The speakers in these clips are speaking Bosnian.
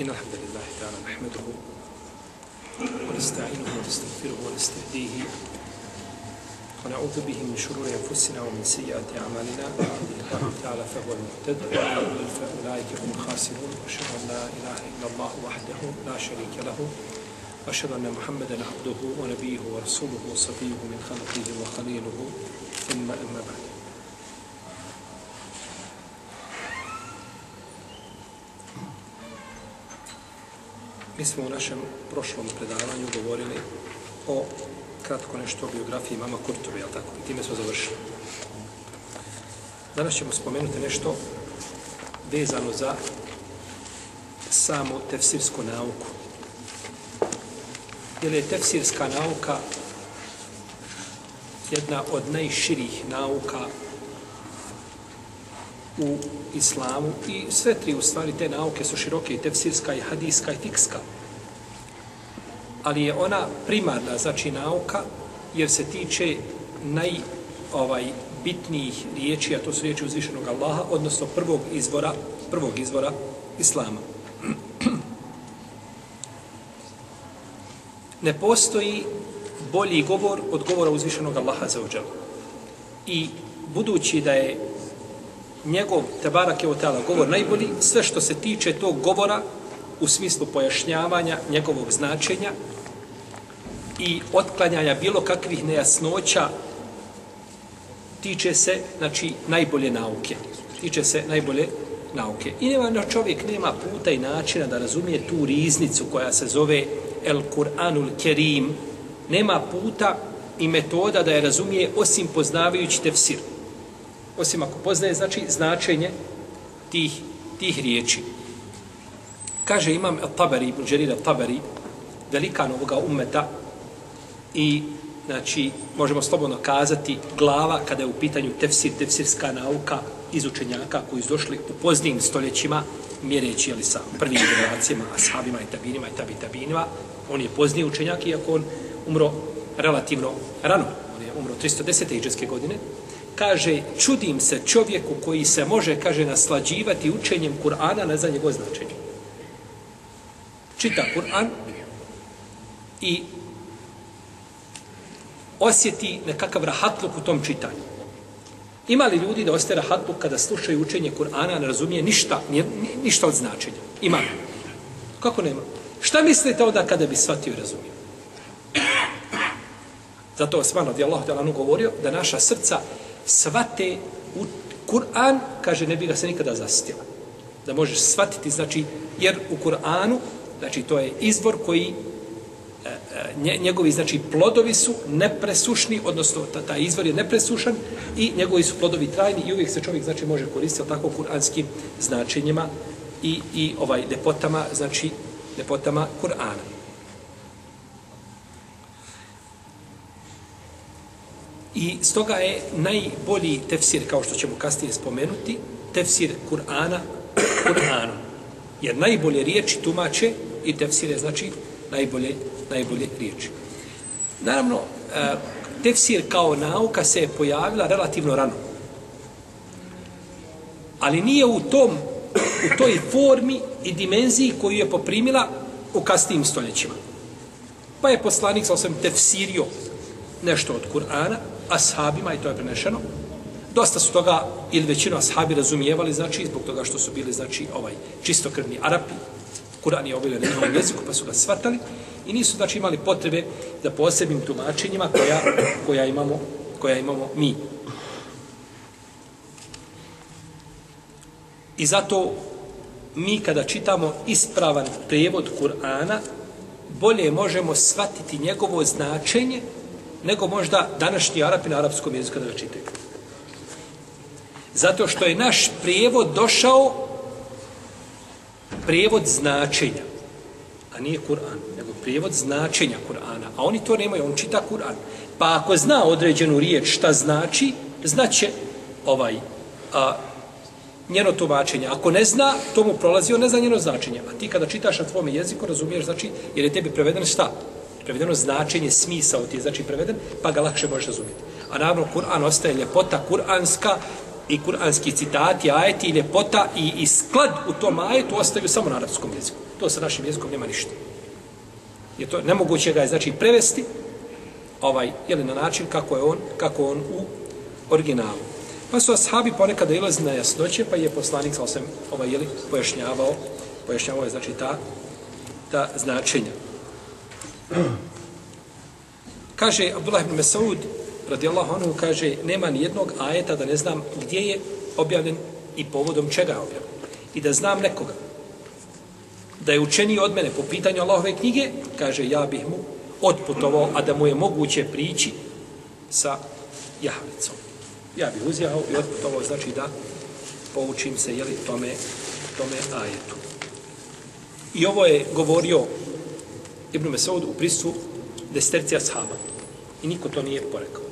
إن الحمد لله تعالى نحمده ونستعينه ونستغفره ونستهديه ونعوذ به من شرور أنفسنا ومن سيئات أعمالنا. الله تعالى فهو المهتد فأولئك هم الخاسرون. وأشهد أن لا إله إلا الله وحده لا شريك له. وأشهد أن محمدا عبده ونبيه ورسوله وصفيه من خلقه وخليله. ثم أما بعد. Mi smo u našem prošlom predavanju govorili o kratko nešto o biografiji mama Kurtove, jel tako? I time smo završili. Danas ćemo spomenuti nešto vezano za samu tefsirsku nauku. Jer je tefsirska nauka jedna od najširih nauka u islamu i sve tri u stvari te nauke su široke i tefsirska i hadijska i fikska. Ali je ona primarna znači nauka jer se tiče naj ovaj bitnijih riječi, a to su riječi uzvišenog Allaha, odnosno prvog izvora, prvog izvora islama. Ne postoji bolji govor od govora uzvišenog Allaha za ođelu. I budući da je njegov Tebarak je otala govor najbolji, sve što se tiče tog govora u smislu pojašnjavanja njegovog značenja i otklanjanja bilo kakvih nejasnoća tiče se, znači, najbolje nauke. Tiče se najbolje nauke. I nema na čovjek nema puta i načina da razumije tu riznicu koja se zove El Kur'anul Kerim. Nema puta i metoda da je razumije osim poznavajući tefsir osim ako poznaje znači značenje tih, tih riječi. Kaže imam Tabari, Ibn Đerir Tabari, velikan ovoga ummeta i znači možemo slobodno kazati glava kada je u pitanju tefsir, tefsirska nauka izučenjaka koji su došli u poznijim stoljećima mjereći ali sa prvim generacijama, ashabima i tabinima i tabi tabinima. On je pozniji učenjak iako on umro relativno rano. On je umro 310. iđeske godine, kaže, čudim se čovjeku koji se može, kaže, naslađivati učenjem Kur'ana, ne zna njegov značenje. Čita Kur'an i osjeti nekakav rahatluk u tom čitanju. Ima li ljudi da ostaje rahatluk kada slušaju učenje Kur'ana, ne razumije ništa, ništa od značenja? Ima li? Kako nema? Šta mislite onda kada bi shvatio i razumio? Zato Osman radijallahu Allah govorio da naša srca svate u Kur'an, kaže, ne bi ga se nikada zasitila. Da možeš shvatiti, znači, jer u Kur'anu, znači, to je izvor koji e, e, njegovi, znači, plodovi su nepresušni, odnosno, ta, ta izvor je nepresušan i njegovi su plodovi trajni i uvijek se čovjek, znači, može koristiti tako kuranskim značenjima i, i ovaj lepotama, znači, lepotama Kur'ana. I stoga je najbolji tefsir, kao što ćemo kasnije spomenuti, tefsir Kur'ana Kur'anom. Jer najbolje riječi tumače i tefsir je znači najbolje, najbolje riječi. Naravno, e, tefsir kao nauka se je pojavila relativno rano. Ali nije u tom u toj formi i dimenziji koju je poprimila u kasnijim stoljećima. Pa je poslanik sa osam tefsirio nešto od Kur'ana, ashabima, i to je prenešeno, dosta su toga, ili većinu ashabi razumijevali, znači, zbog toga što su bili, znači, ovaj, čistokrvni Arapi, Kur'an je objavljen na njihovom jeziku, pa su ga svatali, i nisu, znači, imali potrebe za posebnim tumačenjima koja, koja, imamo, koja imamo mi. I zato mi kada čitamo ispravan prevod Kur'ana, bolje možemo shvatiti njegovo značenje nego možda današnji Arapi na arapskom jeziku da ga čitaju. Zato što je naš prijevod došao prijevod značenja, a nije Kur'an, nego prijevod značenja Kur'ana. A oni to nemaju, on čita Kur'an. Pa ako zna određenu riječ šta znači, znaće ovaj, a, njeno tumačenje. Ako ne zna, to mu prolazi, on ne zna njeno značenje. A ti kada čitaš na tvome jeziku, razumiješ, znači, jer je tebi prevedeno šta? Prevedeno značenje, smisao ti je znači preveden, pa ga lakše možeš razumjeti. A naravno, Kur'an ostaje ljepota kur'anska i kur'anski citati, ajeti, ljepota i, i sklad u tom ajetu ostaju samo na arabskom jeziku. To sa našim jezikom nema ništa. Je to nemoguće ga je znači prevesti ovaj ili na način kako je on kako on u originalu. Pa su ashabi ponekad ilazi na jasnoće, pa je poslanik sa osam ovaj jeli pojašnjavao, pojašnjavao je znači ta ta značenja. Kaže Abdullah ibn Mas'ud radijallahu anhu kaže nema ni jednog ajeta da ne znam gdje je objavljen i povodom čega je objavljen. I da znam nekoga da je učeniji od mene po pitanju Allahove knjige, kaže ja bih mu otputovao, a da mu je moguće prići sa jahvicom. Ja bih uzjahao i otputovao, znači da poučim se jeli, tome, tome ajetu. I ovo je govorio Ibn Mesaud u prisu destercija sahaba. I niko to nije porekao.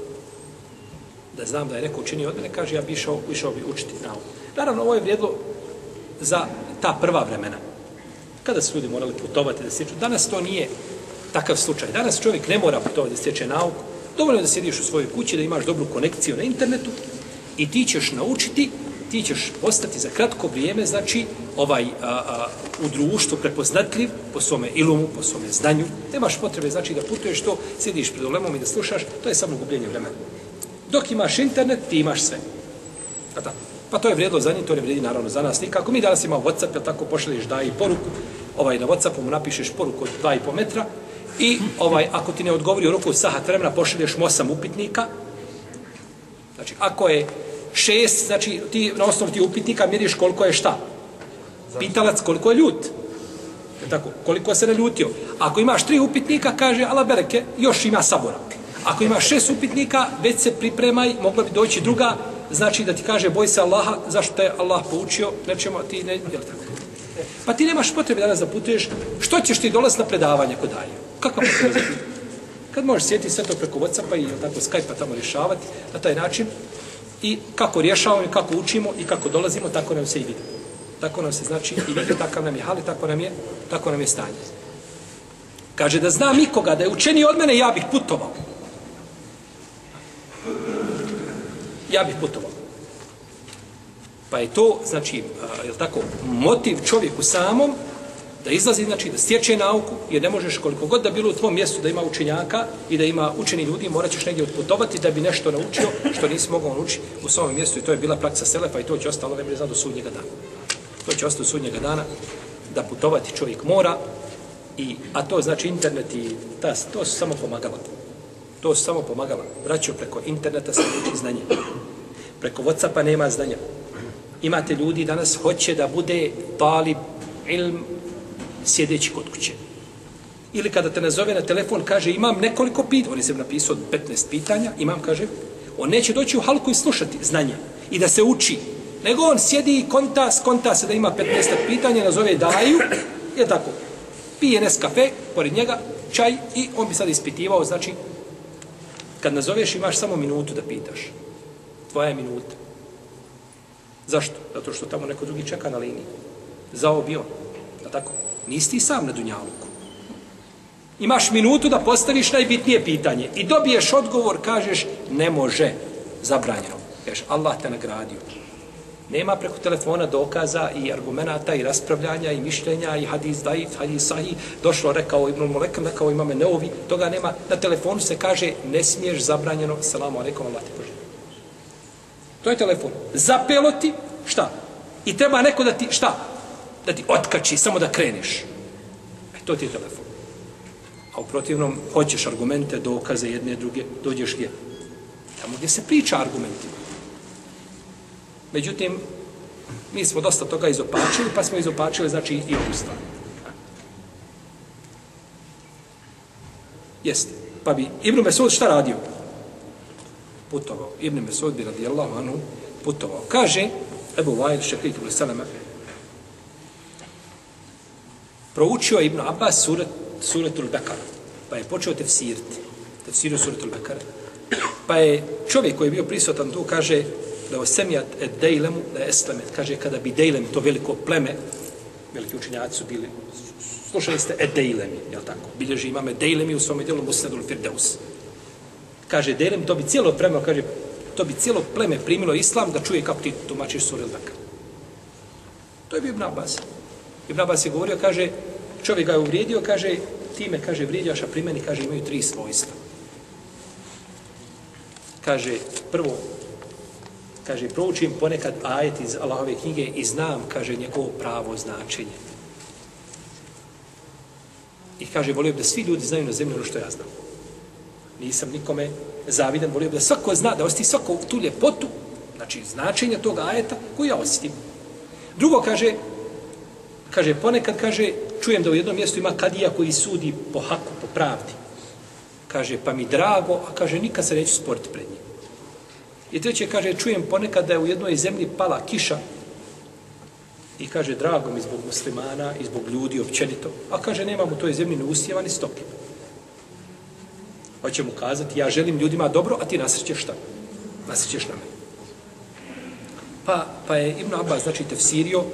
Da znam da je neko učinio od mene, kaže ja bi išao, išao bi učiti nauku. Naravno, ovo je vrijedlo za ta prva vremena. Kada su ljudi morali putovati da stječu. Danas to nije takav slučaj. Danas čovjek ne mora putovati da stječe nauku. Dovoljno da sjediš u svojoj kući, da imaš dobru konekciju na internetu i ti ćeš naučiti, ti ćeš postati za kratko vrijeme, znači, ovaj, a, a, u društvu prepoznatljiv po svome ilumu, po svome znanju. Nemaš potrebe, znači, da putuješ to, sjediš pred ulemom i da slušaš, to je samo gubljenje vremena. Dok imaš internet, ti imaš sve. Pa, da. pa to je vrijedilo za njih, to ne vrijedi naravno za nas nikako. Mi danas imamo Whatsapp, jel tako pošalješ da i poruku, ovaj, na Whatsappu mu napišeš poruku od 2,5 metra i ovaj, ako ti ne odgovori u roku sahat vremena, pošalješ mu 8 upitnika. Znači, ako je šest, znači ti na osnovu ti upitnika mjeriš koliko je šta. Pitalac koliko je ljut. Je tako, koliko se naljutio. Ako imaš tri upitnika, kaže ala bereke, još ima sabora. Ako imaš šest upitnika, već se pripremaj, mogla bi doći druga, znači da ti kaže boj se Allaha, zašto te Allah poučio, nećemo ti, ne, je tako? Pa ti nemaš potrebe danas da putuješ, što ćeš ti dolaz na predavanje kod daje? Kako Kad možeš sjeti sve to preko Whatsappa i tako Skype-a tamo rješavati na taj način, i kako rješavamo i kako učimo i kako dolazimo, tako nam se i vidimo. Tako nam se znači i vidi, takav nam je hali, tako nam je, tako nam je stanje. Kaže da znam ikoga da je učeni od mene, ja bih putovao. Ja bih putovao. Pa je to, znači, je tako, motiv čovjeku samom da izlazi, znači da stječe nauku, jer ne možeš koliko god da bilo u tvom mjestu da ima učenjaka i da ima učeni ljudi, morat ćeš negdje otputovati da bi nešto naučio što nisi mogao naučiti u svom mjestu i to je bila praksa Selefa i to će ostalo ne do sudnjega dana. To će ostati sudnjega dana da putovati čovjek mora, i, a to znači internet i ta, to su samo pomagala. To su samo pomagala. Braćo, preko interneta se uči znanje. Preko Whatsappa nema znanja. Imate ljudi danas hoće da bude talib ilm sjedeći kod kuće. Ili kada te nazove na telefon, kaže imam nekoliko pitanja, on je se napisao 15 pitanja, imam, kaže, on neće doći u halku i slušati znanje i da se uči, nego on sjedi i konta, konta se da ima 15 pitanja, nazove daju, je tako, pije nes kafe, pored njega, čaj i on bi sad ispitivao, znači, kad nazoveš imaš samo minutu da pitaš. Tvoja je minuta. Zašto? Zato što tamo neko drugi čeka na liniji. Zao bio. Da tako? Nisi ti sam na Dunjaluku. Imaš minutu da postaviš najbitnije pitanje i dobiješ odgovor, kažeš, ne može, zabranjeno. Kažeš, Allah te nagradio. Nema preko telefona dokaza i argumenata i raspravljanja i mišljenja i hadis daif, hadis sahi. Došlo, rekao Ibn Molekam, rekao imame neovi. Toga nema. Na telefonu se kaže, ne smiješ zabranjeno, salamu alaikum, Allah te poželje. To je telefon. Zapelo ti, šta? I treba neko da ti, šta? da ti otkači, samo da kreneš. E, to ti je telefon. A u protivnom, hoćeš argumente, dokaze, jedne, druge, dođeš gdje? Tamo gdje se priča argumentima. Međutim, mi smo dosta toga izopačili, pa smo izopačili, znači, i ovu stvar. Jeste. Pa bi Ibn Mesud šta radio? Putovao. Ibn Mesud bi radijallahu anhu putovao. Kaže, Ebu Vajl, šekrik ibn Salama, proučio Ibn Abbas surat, suratul Bekara, pa je počeo tefsiriti, tefsirio suratul Bekara. Pa je čovjek koji je bio prisutan tu, kaže, da o et dejlemu, da eslemet, kaže, kada bi dejlem, to veliko pleme, veliki učenjaci su bili, slušali ste et dejlemi, jel tako? Bilježi imame dejlemi u svom djelu Musnadul Firdeus. Kaže, dejlem, to bi cijelo pleme, kaže, to bi cijelo pleme primilo islam da čuje kako ti tumačiš suratul Bekara. To je bio Ibn Abbas. Ibn Abbas je govorio, kaže, čovjek ga je uvrijedio, kaže, time, kaže, vrijeđaš, a pri meni, kaže, imaju tri svojstva. Kaže, prvo, kaže, proučim ponekad ajet iz Allahove knjige i znam, kaže, njegovo pravo značenje. I kaže, volio bi da svi ljudi znaju na zemlji ono što ja znam. Nisam nikome zavidan, volio bi da svako zna, da osti svako tu ljepotu, znači značenja tog ajeta koji ja osjetim. Drugo kaže, kaže, ponekad kaže, čujem da u jednom mjestu ima kadija koji sudi po haku, po pravdi. Kaže, pa mi drago, a kaže, nikad se neću sporiti pred njim. I treće, kaže, čujem ponekad da je u jednoj zemlji pala kiša i kaže, drago mi zbog muslimana i zbog ljudi općenito, a kaže, nemam u toj zemlji ni usjeva ni stoke. Pa Hoće mu kazati, ja želim ljudima dobro, a ti nasrećeš šta? Nasrećeš na mene. Pa, pa je Ibn Abbas, znači, tefsirio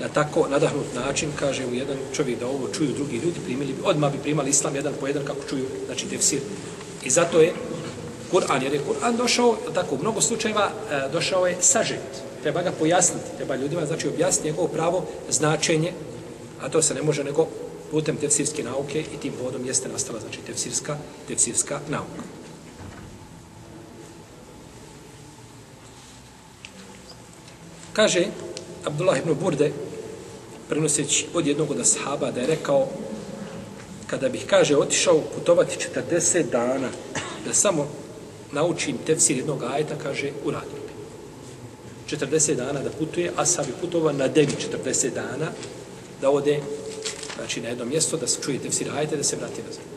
na tako nadahnut način, kaže u jedan čovjek da ovo čuju drugi ljudi, primili bi, odmah bi primali islam jedan po jedan kako čuju, znači tefsir. I zato je Kur'an, jer je Kur'an došao, tako u mnogo slučajeva, e, došao je sažet. Treba ga pojasniti, treba ljudima, znači objasniti njegovo pravo značenje, a to se ne može nego putem tefsirske nauke i tim vodom jeste nastala, znači tefsirska, tefsirska nauka. Kaže Abdullah ibn Burde, prenoseći od jednog od ashaba, da je rekao, kada bih, kaže, otišao putovati 40 dana, da samo naučim tefsir jednog ajeta, kaže, uradio bi. 40 dana da putuje, a sad bi putovao na devi 40 dana, da ode, znači, na jedno mjesto, da se čuje tefsir ajeta, da se vrati na zemlju.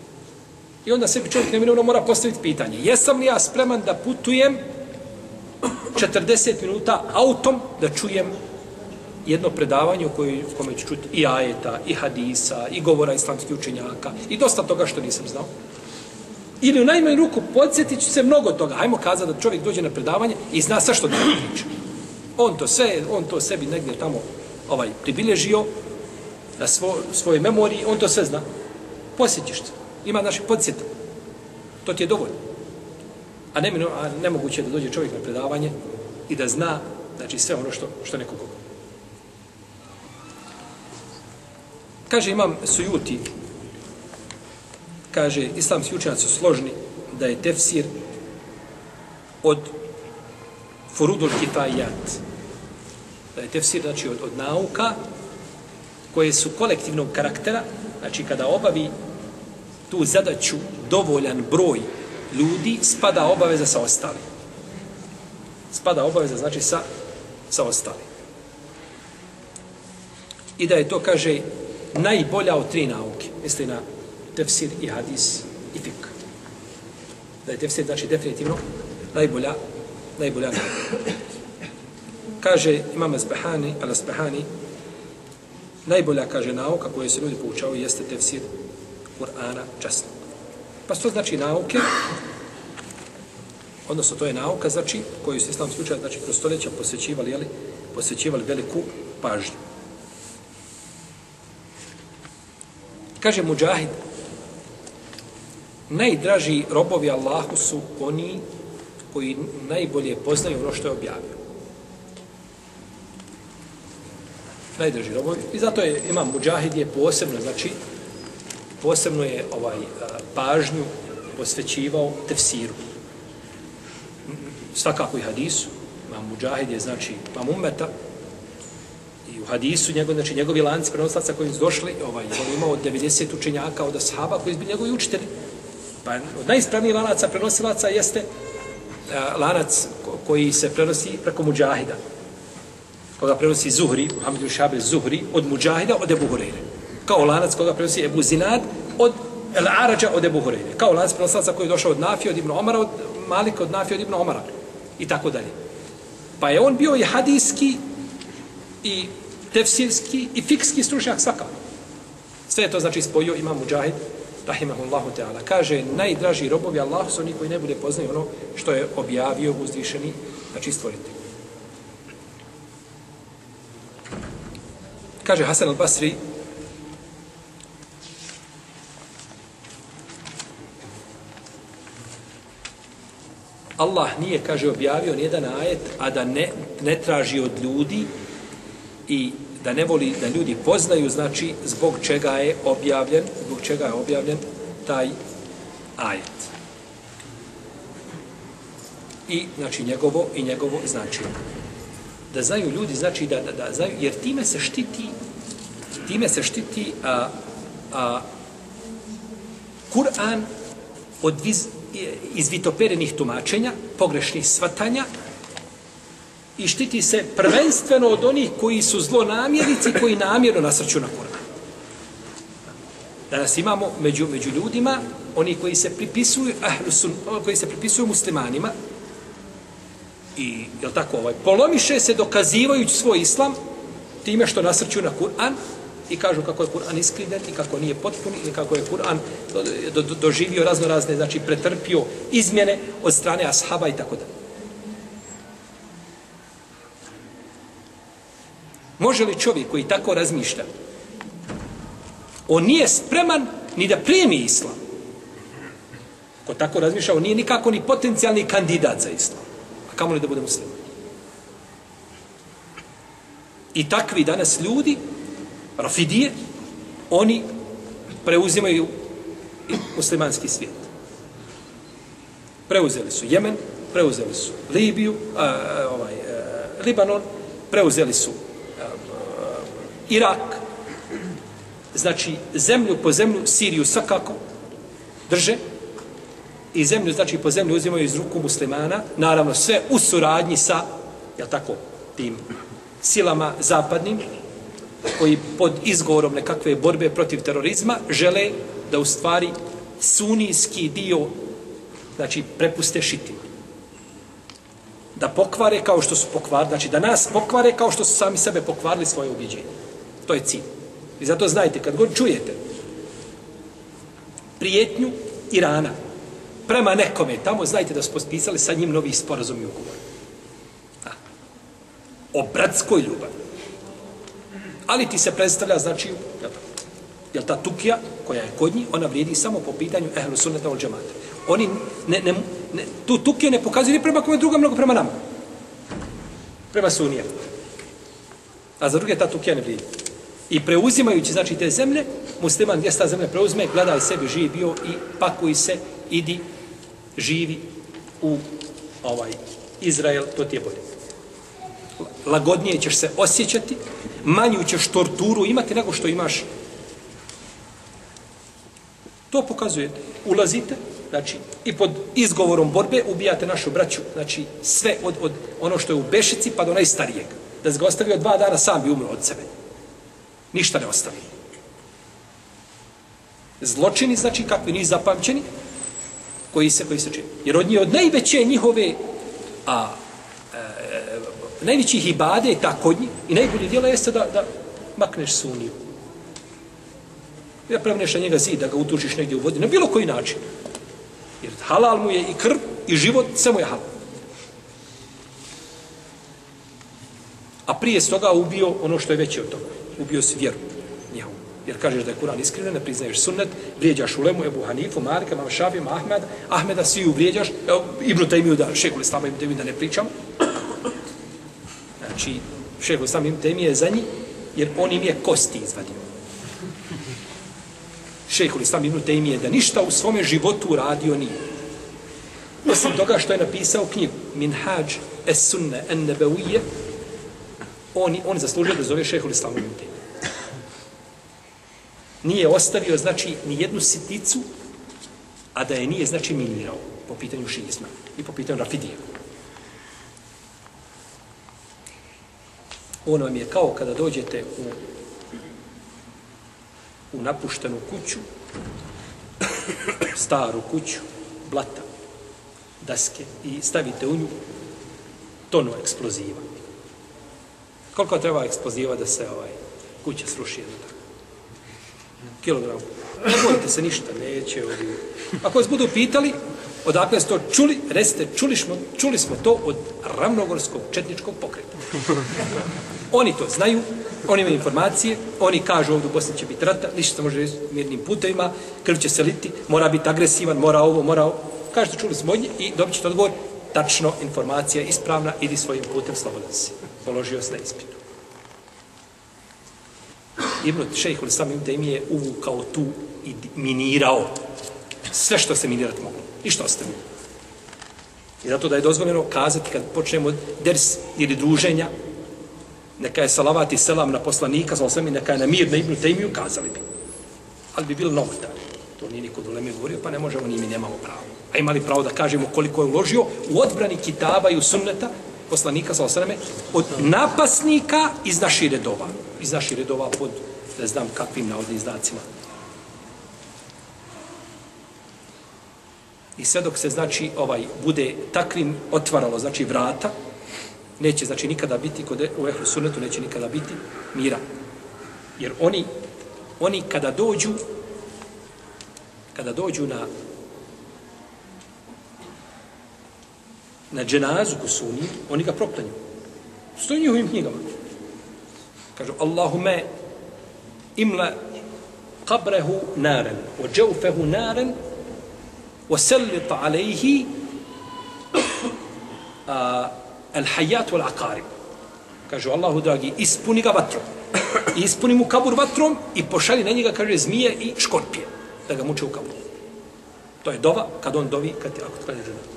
I onda sebi čovjek neminovno mora postaviti pitanje, jesam li ja spreman da putujem 40 minuta autom da čujem jedno predavanje u kojoj, kome ću čuti i ajeta, i hadisa, i govora islamskih učenjaka, i dosta toga što nisam znao. Ili u najmanju ruku podsjetit ću se mnogo toga. Ajmo kazati da čovjek dođe na predavanje i zna sve što da priča. On to sve, on to sebi negdje tamo ovaj pribilježio na svo, svojoj memoriji, on to sve zna. Posjetiš se. Ima naši podsjeta. To ti je dovoljno. A, ne, a nemoguće da dođe čovjek na predavanje i da zna znači sve ono što, što neko govori. Kaže imam sujuti, kaže islamski učenjaci su složni da je tefsir od furudul kifajat. Da je tefsir znači od, od nauka koje su kolektivnog karaktera, znači kada obavi tu zadaću dovoljan broj ljudi, spada obaveza sa ostalim. Spada obaveza znači sa, sa ostalim. I da je to, kaže, najbolja od tri nauke. Misli na tefsir i hadis i fik. Da je tefsir, znači, definitivno najbolja, najbolja nauka. Kaže imam Azbahani, al Azbahani, najbolja, kaže, nauka koju se ljudi poučavaju jeste tefsir Kur'ana časno. Pa što znači nauke, odnosno to je nauka, znači, koju se islamski učenjaci, znači, kroz stoljeća posvećivali, jeli, posvećivali veliku pažnju. Kaže Mujahid, najdraži robovi Allahu su oni koji najbolje poznaju ono što je objavio. Najdraži robovi. I zato je imam Mujahid je posebno, znači, posebno je ovaj pažnju posvećivao tefsiru. Svakako i hadisu. Imam Mujahid je, znači, imam umeta, hadisu, njegov, znači njegovi lanci prenoslaca koji su došli, ovaj, on imao 90 učenjaka od ashaba koji su bili njegovi učitelji. Pa od najispravnijih lanaca prenosilaca jeste a, lanac koji se prenosi preko muđahida. Koga prenosi Zuhri, Muhammed Šabel Zuhri, od muđahida od Ebu Hureyre. Kao lanac koga prenosi Ebu Zinad od El Arađa od Ebu Hureyre. Kao lanac prenosilaca koji je došao od Nafi od Ibn Omara, od Malika od Nafi od Ibn Omara. I tako dalje. Pa je on bio i hadijski i tefsirski i fikski stručnjak svakako. Sve je to znači spojio imam Mujahid, rahimahullahu ta'ala. Kaže, najdraži robovi Allah su oni koji ne bude poznaju ono što je objavio uzvišeni, znači stvoriti. Kaže Hasan al-Basri, Allah nije, kaže, objavio nijedan ajet, a da ne, ne traži od ljudi i da ne voli da ljudi poznaju, znači zbog čega je objavljen, zbog čega je objavljen taj ajet. I, znači, njegovo i njegovo značenje. Da znaju ljudi, znači, da, da, da znaju, jer time se štiti, time se štiti a, a, Kur'an od viz, izvitoperenih tumačenja, pogrešnih svatanja i štiti se prvenstveno od onih koji su zlonamjernici koji namjerno nasrću na Kur'an. Danas imamo među, među ljudima oni koji se pripisuju ahlusun, koji se pripisuju muslimanima i je tako ovaj polomiše se dokazivajući svoj islam time što nasrću na Kur'an i kažu kako je Kur'an iskrivljen i kako nije potpun i kako je Kur'an do, do, doživio razno razne, znači pretrpio izmjene od strane ashaba i tako dalje. Može li čovjek koji tako razmišlja, on nije spreman ni da primi islam. Ko tako razmišlja, on nije nikako ni potencijalni kandidat za islam. A kamo li da bude musliman? I takvi danas ljudi Rafidije, oni preuzimaju muslimanski svijet. Preuzeli su Jemen, preuzeli su Libiju, a, ovaj, a, Libanon, preuzeli su Irak, znači zemlju po zemlju, Siriju svakako drže i zemlju, znači po zemlju uzimaju iz ruku muslimana, naravno sve u suradnji sa, ja tako, tim silama zapadnim, koji pod izgovorom nekakve borbe protiv terorizma žele da u stvari sunijski dio znači prepuste šitima. Da pokvare kao što su pokvarili, znači da nas pokvare kao što su sami sebe pokvarili svoje ubjeđenje. To je cilj. I zato znajte, kad god čujete prijetnju Irana prema nekome, tamo znajte da su potpisali sa njim novi sporazum i ugovor. O bratskoj ljubavi. Ali ti se predstavlja, znači, jel ta tukija koja je kod njih, ona vrijedi samo po pitanju ehlu sunnata ol džemata. Oni ne, ne, ne, tu tukiju ne pokazuju ni prema kome druga, mnogo prema nama. Prema sunije. A za druge ta tukija ne vrijedi. I preuzimajući, znači, te zemlje, musliman gdje ta zemlja preuzme, gledaj sebi, živi bio i pakuj se, idi, živi u ovaj Izrael, to ti je bolje. Lagodnije ćeš se osjećati, manju ćeš torturu imati nego što imaš. To pokazuje. Ulazite, znači, i pod izgovorom borbe ubijate našu braću, znači, sve od, od ono što je u Bešici pa do najstarijeg. Da se ga ostavio dva dana, sam bi umro od sebe. Ništa ne ostavi. Zločini, znači, kakvi nisu zapamćeni, koji se, koji se čini. Jer od nje, od najveće njihove, a, e, najvećih ibade je ta kod njih i najbolje djela jeste da, da makneš suniju. Ja pravneš na njega zid, da ga utučiš negdje u vodi, na bilo koji način. Jer halal mu je i krv i život, sve mu je halal. A prije s toga ubio ono što je veće od toga. Ubio si vjeru njehovu. Jer kažeš da je Kur'an iskriven, ne priznaješ sunnet, vrijeđaš Ulemu, Ebu Hanifu, Marka, Mama Šafi, Ahmed, Ahmeda, svi ju vrijeđaš, evo, Ibnu Tajmiju da, šekuli Islama, Ibnu Tajmiju da ne pričam, znači šekul Islama Ibnu im je za njih, jer on im je kosti izvadio. Šeho sam im je da ništa u svome životu radio nije. Osim toga što je napisao knjigu Minhaj es sunne en nebevije, on, on zaslužio da zove šehol Islam im. Nije ostavio, znači, ni jednu sitnicu, a da je nije, znači, minirao po pitanju šizma i po pitanju rafidija. On vam je kao kada dođete u, u napuštenu kuću, staru kuću, blata, daske i stavite u nju tonu eksploziva. Koliko treba eksploziva da se ovaj kuća sruši jedno tako? Kilogram. Ne bojite se ništa, neće. Ovdje. Ako vas budu pitali, odakle ste to čuli, recite, čuli smo, čuli smo to od ravnogorskog četničkog pokreta. Oni to znaju, oni imaju informacije, oni kažu ovdje u Bosni će biti rata, ništa se može mirnim putevima, krv će se liti, mora biti agresivan, mora ovo, mora ovo. Kažete, čuli smo ovdje i dobit ćete odgovor, tačno, informacija ispravna, idi svojim putem, slobodan si. Položio se na ispitu. Ibn Šejh Ulislam Ibn Taymi je uvukao tu i minirao sve što se minirati moglo. I što ostaje. I zato da je dozvoljeno kazati kad počnemo ders ili druženja, neka je salavat i selam na poslanika, sa osam neka je na mir na Ibn Taymi, kazali bi. Ali bi bilo novotar. To nije niko dole mi govorio, pa ne možemo, ni mi nemamo pravo. A imali pravo da kažemo koliko je uložio u odbrani kitaba i u sunneta, poslanika, sa osrame, od napasnika iz naših redova. Iz naših redova pod, ne znam kakvim navodnim znacima. I sve dok se, znači, ovaj bude takvim otvaralo, znači, vrata, neće, znači, nikada biti, kod, e-, u ehlu sunnetu neće nikada biti mira. Jer oni, oni kada dođu, kada dođu na na dženazu ko su njih, oni ga proklanju. Stoji njihovim knjigama. Kažu, Allahume imla qabrehu naren, o džaufehu naren, o sellita alejhi al hajat wal aqarib. Kažu, Allahu dragi, ispuni ga vatrom. Ispuni mu kabur vatrom i pošali na njega, kaže, zmije i škorpije. Da ga muče u kaburu. To je dova kad on dovi, kad, ako kaže dženazu.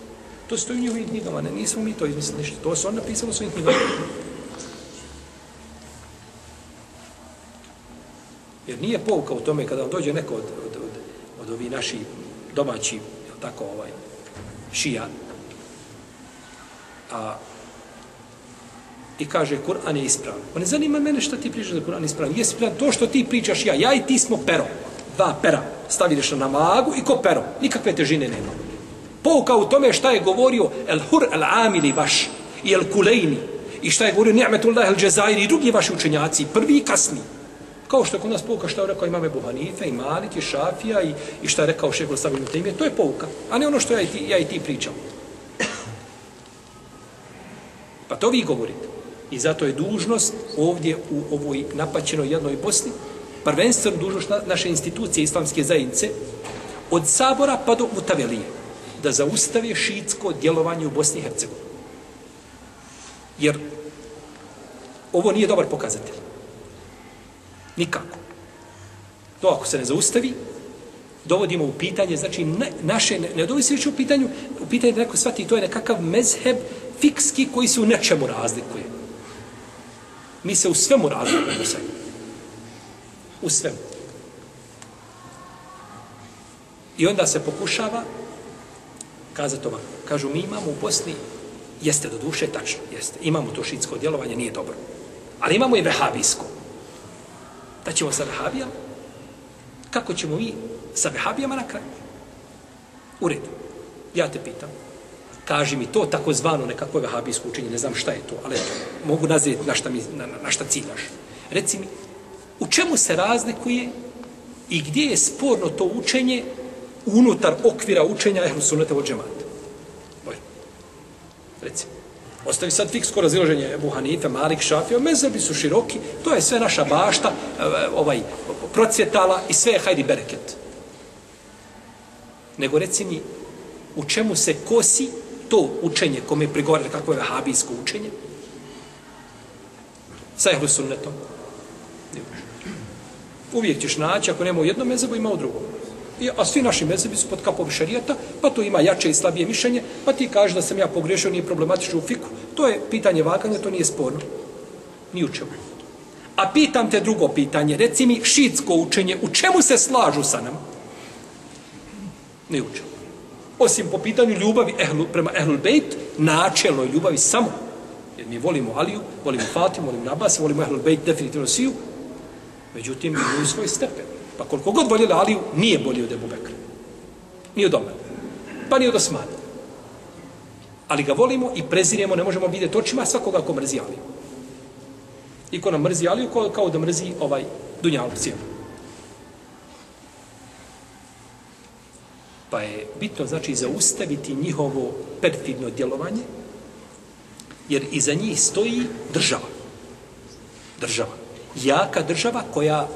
To stoji u njihovim knjigama, ne, nismo mi to izmislili ništa. To su on napisali u svojim knjigama. Jer nije pouka u tome kada vam dođe neko od, od, od, od ovi naši domaći, tako ovaj, šija, a, i kaže Kur'an je ispravan. Pa ne zanima mene što ti pričaš da Kur'an je ispravan. Jesi ispravan to što ti pričaš ja. Ja i ti smo pero. Dva pera. Staviš na magu i ko pero. Nikakve težine nema. Pouka u tome šta je govorio El Hur El Amili vaš i El Kulejni i šta je govorio Ni'metullah El Džezairi i drugi vaši učenjaci, prvi i kasni. Kao što je kod nas pouka šta je rekao imame Buhanife i Malik i Šafija i, i šta je rekao Šegul Stavim Temije, to je pouka, a ne ono što ja i ti, ja i ti pričam. Pa to vi govorite. I zato je dužnost ovdje u ovoj napaćenoj jednoj Bosni, prvenstveno dužnost naše institucije islamske zajednice, od sabora pa do mutavelije da zaustave šiitsko djelovanje u Bosni i Hercegovini. Jer ovo nije dobar pokazatelj. Nikako. To ako se ne zaustavi, dovodimo u pitanje, znači ne, naše, ne, ne dovodi se više u pitanju, u pitanje da neko shvati, to je nekakav mezheb fikski koji se u nečemu razlikuje. Mi se u svemu razlikujemo sve. U svemu. I onda se pokušava kazati ovako. Kažu, mi imamo u Bosni, jeste do duše, tačno, jeste. Imamo to šitsko djelovanje, nije dobro. Ali imamo i vehabijsko. Da ćemo sa vehabijama? Kako ćemo mi sa vehabijama na kraju? U redu. Ja te pitam. Kaži mi to takozvano nekako vehabijsko učenje, ne znam šta je to, ali mogu nazvijeti na šta, mi, na, na šta ciljaš. Reci mi, u čemu se razlikuje i gdje je sporno to učenje unutar okvira učenja ehlu sunnata od džemata. Boj. Ostavi sad fiksko razilaženje Ebu Hanife, Malik, Šafija, mezebi su široki, to je sve naša bašta, e, e, ovaj, procvjetala i sve je hajdi bereket. Nego reci mi, u čemu se kosi to učenje kome je prigovarali kako je vahabijsko učenje? Sa ehlu sunnetom. Uvijek ćeš naći, ako nema u jednom mezebu, ima u drugom. I, a svi naši mezebi su pod kapom šarijeta, pa to ima jače i slabije mišljenje, pa ti kažeš da sam ja pogrešio, nije problematično u fiku. To je pitanje vaganja, to nije sporno. Ni u čemu. A pitam te drugo pitanje, reci mi šitsko učenje, u čemu se slažu sa nam? Ni u čemu. Osim po pitanju ljubavi ehlu, prema Ehlul Bejt, načelo ljubavi samo. Jer mi volimo Aliju, volimo Fatimu, volimo Nabas, volimo Ehlul Bejt, definitivno Siju. Međutim, imaju svoj stepen. Pa koliko god voljeli Aliju, nije bolji od Ebu Bekra. Nije od Omer. Pa nije od Osmana. Ali ga volimo i preziremo, ne možemo vidjeti očima svakoga ko mrzi Aliju. I ko nam mrzi Aliju, kao, kao da mrzi ovaj Dunjalog cijelu. Pa je bitno, znači, zaustaviti njihovo perfidno djelovanje, jer iza njih stoji država. Država. Jaka država koja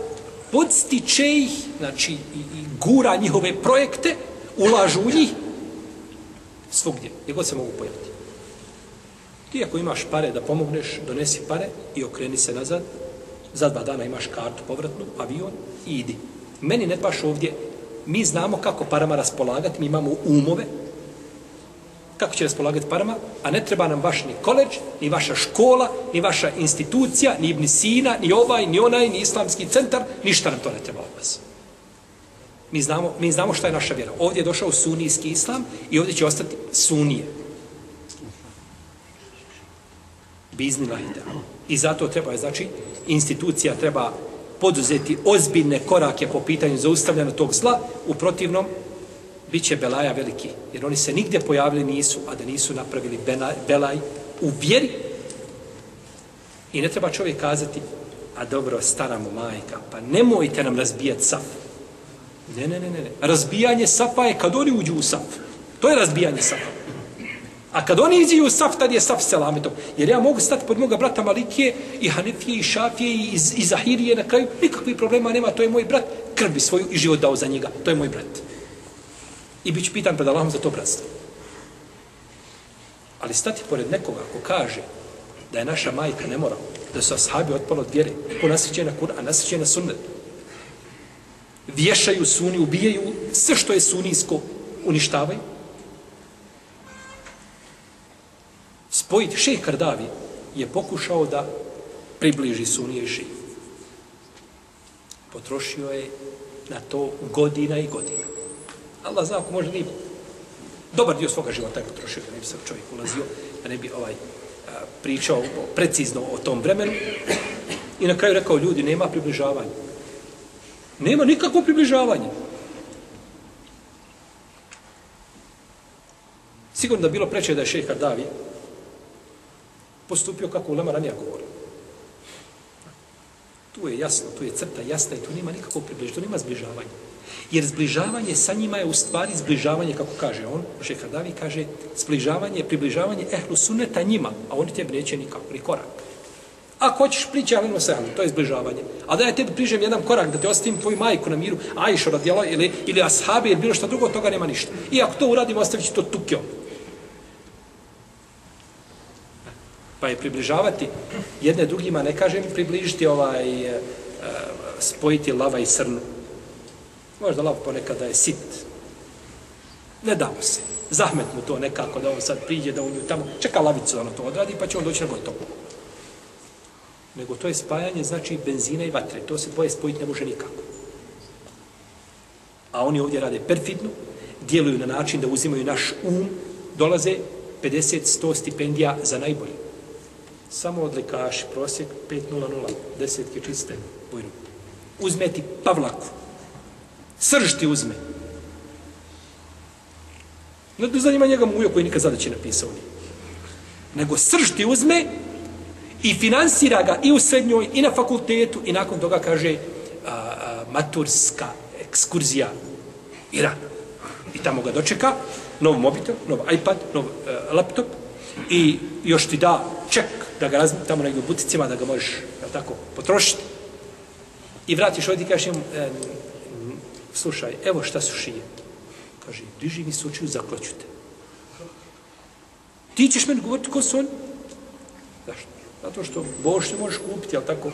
podstiče ih, znači, i, i gura njihove projekte, ulažu u njih, svugdje, gdje god se mogu pojaviti. Ti ako imaš pare da pomogneš, donesi pare i okreni se nazad za dva dana imaš kartu povratnu, avion, i idi. Meni ne paš ovdje, mi znamo kako parama raspolagati, mi imamo umove, kako će raspolagati parama, a ne treba nam baš ni koleđ, ni vaša škola, ni vaša institucija, ni Ibn Sina, ni ovaj, ni onaj, ni islamski centar, ništa nam to ne treba od vas. Mi znamo, mi znamo šta je naša vjera. Ovdje je došao sunijski islam i ovdje će ostati sunije. Bizni lahida. I zato treba, znači, institucija treba poduzeti ozbiljne korake po pitanju zaustavljanja tog zla, u protivnom bit će belaja veliki. Jer oni se nigdje pojavili nisu, a da nisu napravili belaj u vjeri. I ne treba čovjek kazati, a dobro, stara mu majka, pa nemojte nam razbijati saf. Ne, ne, ne, ne. Razbijanje safa je kad oni uđu u saf. To je razbijanje safa. A kad oni iđu u saf, tad je saf selametom. Jer ja mogu stati pod moga brata Malikije i Hanefije i Šafije i, i Zahirije na kraju. Nikakvih problema nema, to je moj brat. Krbi svoju i život dao za njega. To je moj brat. I bit ću pitan pred Allahom za to bratstvo. Ali stati pored nekoga ko kaže da je naša majka nemoralna, da su ashabi otpalo od vjere, ko nasjeće na Kur'an, nasjeće na sunnet, vješaju suni, ubijaju sve što je sunijsko, uništavaju. Spojiti šeh Kardavi je pokušao da približi sunije i ših. Potrošio je na to godina i godina. Allah zna ako može nije dobar dio svoga života je potrošio da ne bi se čovjek ulazio, da ne bi ovaj a, pričao precizno o tom vremenu. I na kraju rekao ljudi, nema približavanja. Nema nikakvo približavanje. Sigurno da bilo preče da je šeha Davi postupio kako u Lema ranija govorio. Tu je jasno, tu je crta jasna i tu nema nikakvo približavanja, tu nema zbližavanja. Jer zbližavanje sa njima je u stvari zbližavanje, kako kaže on, Šekadavi kaže, zbližavanje, približavanje ehlu suneta njima, a oni tebi neće nikako, ni korak. Ako hoćeš prići Alenu Sehlu, to je zbližavanje. A da ja tebi prižem jedan korak, da te ostavim tvoju majku na miru, Ajšo radijalo, ili, ili ashabi, ili bilo što drugo, toga nema ništa. I ako to uradimo, ostavit ću to tukio. Pa je približavati jedne drugima, ne kažem približiti ovaj, eh, spojiti lava i srnu. Možda lav ponekada je sit. Ne damo se. Zahmet mu to nekako da on sad priđe, da on nju tamo čeka lavicu da ono to odradi, pa će on doći na gotovo nego to je spajanje znači benzina i vatre. To se dvoje spojiti ne može nikako. A oni ovdje rade perfidno, djeluju na način da uzimaju naš um, dolaze 50-100 stipendija za najbolji. Samo odlikaši, prosjek 5.00, desetke čiste, bujnu. Uzmeti pavlaku. Srž ti uzme. Ne zanima njega mujo koji nikad zadaće napisao. Nego srž ti uzme i finansira ga i u srednjoj i na fakultetu i nakon toga kaže a, a, maturska ekskurzija Iran. I tamo ga dočeka nov mobitel, nov iPad, nov a, e, laptop i još ti da ček da ga razmi tamo negdje u buticima da ga možeš tako potrošiti. I vratiš ovdje i kažeš e, slušaj, evo šta su šije. Kaže, diži mi sučiju, zakloću te. Ti ćeš meni govoriti ko su oni? Zašto? Zato što bošnje možeš kupiti, ali tako?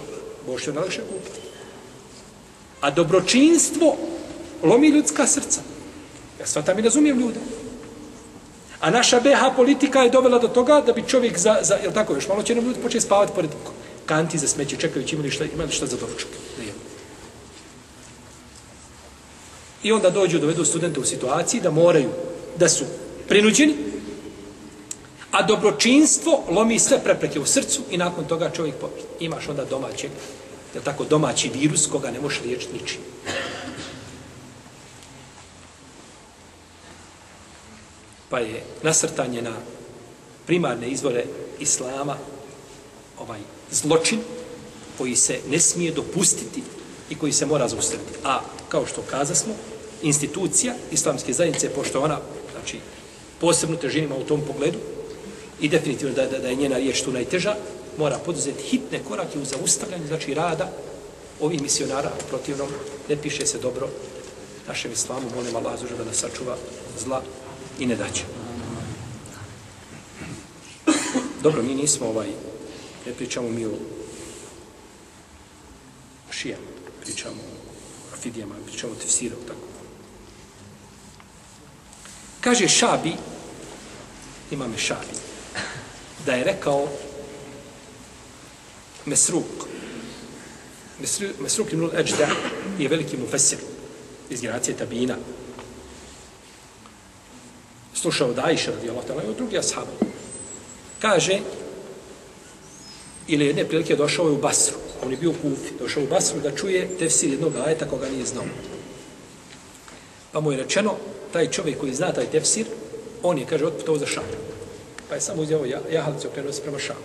Bošnje najlakše kupiti. A dobročinstvo lomi ljudska srca. Ja svatam i razumijem ljude. A naša BH politika je dovela do toga da bi čovjek za, za jel tako, još malo će nam ljudi početi spavati pored kanti za smeće, čekajući imali šta, imali šta za doručak. I onda dođu, dovedu studente u situaciji da moraju, da su prinuđeni, A dobročinstvo lomi sve prepreke u srcu i nakon toga čovjek popri. Imaš onda domaćeg, je tako, domaći virus koga ne možeš liječiti ničim. Pa je nasrtanje na primarne izvore Islama ovaj zločin koji se ne smije dopustiti i koji se mora zaustaviti. A kao što kazasmo, institucija islamske zajednice, pošto ona znači, posebno težinima u tom pogledu, i definitivno da, da, da je njena riječ tu najteža, mora poduzeti hitne korake u zaustavljanju, znači rada ovih misionara, protivnom ne piše se dobro našem islamu, molim Allah zuža da nas sačuva zla i ne daće. Dobro, mi nismo ovaj, ne pričamo mi o šijama, pričamo o Afidijama, pričamo o tefsiru, tako. Kaže Šabi, imame Šabi, da je rekao Mesruk, Mesruk ibn al-Ajda je veliki mufesir iz generacije Tabina. Slušao da Aisha radijallahu ta'ala i od drugi ashaba. Kaže, ili jedne prilike došao je u Basru. On je bio u Kufi. Došao u Basru da čuje tefsir jednog ajeta koga nije znao. Pa mu je rečeno, taj čovjek koji zna taj tefsir, on je, kaže, otputao za šam. Pa je samo uzeo jahalicu okrenuo se prema šamu.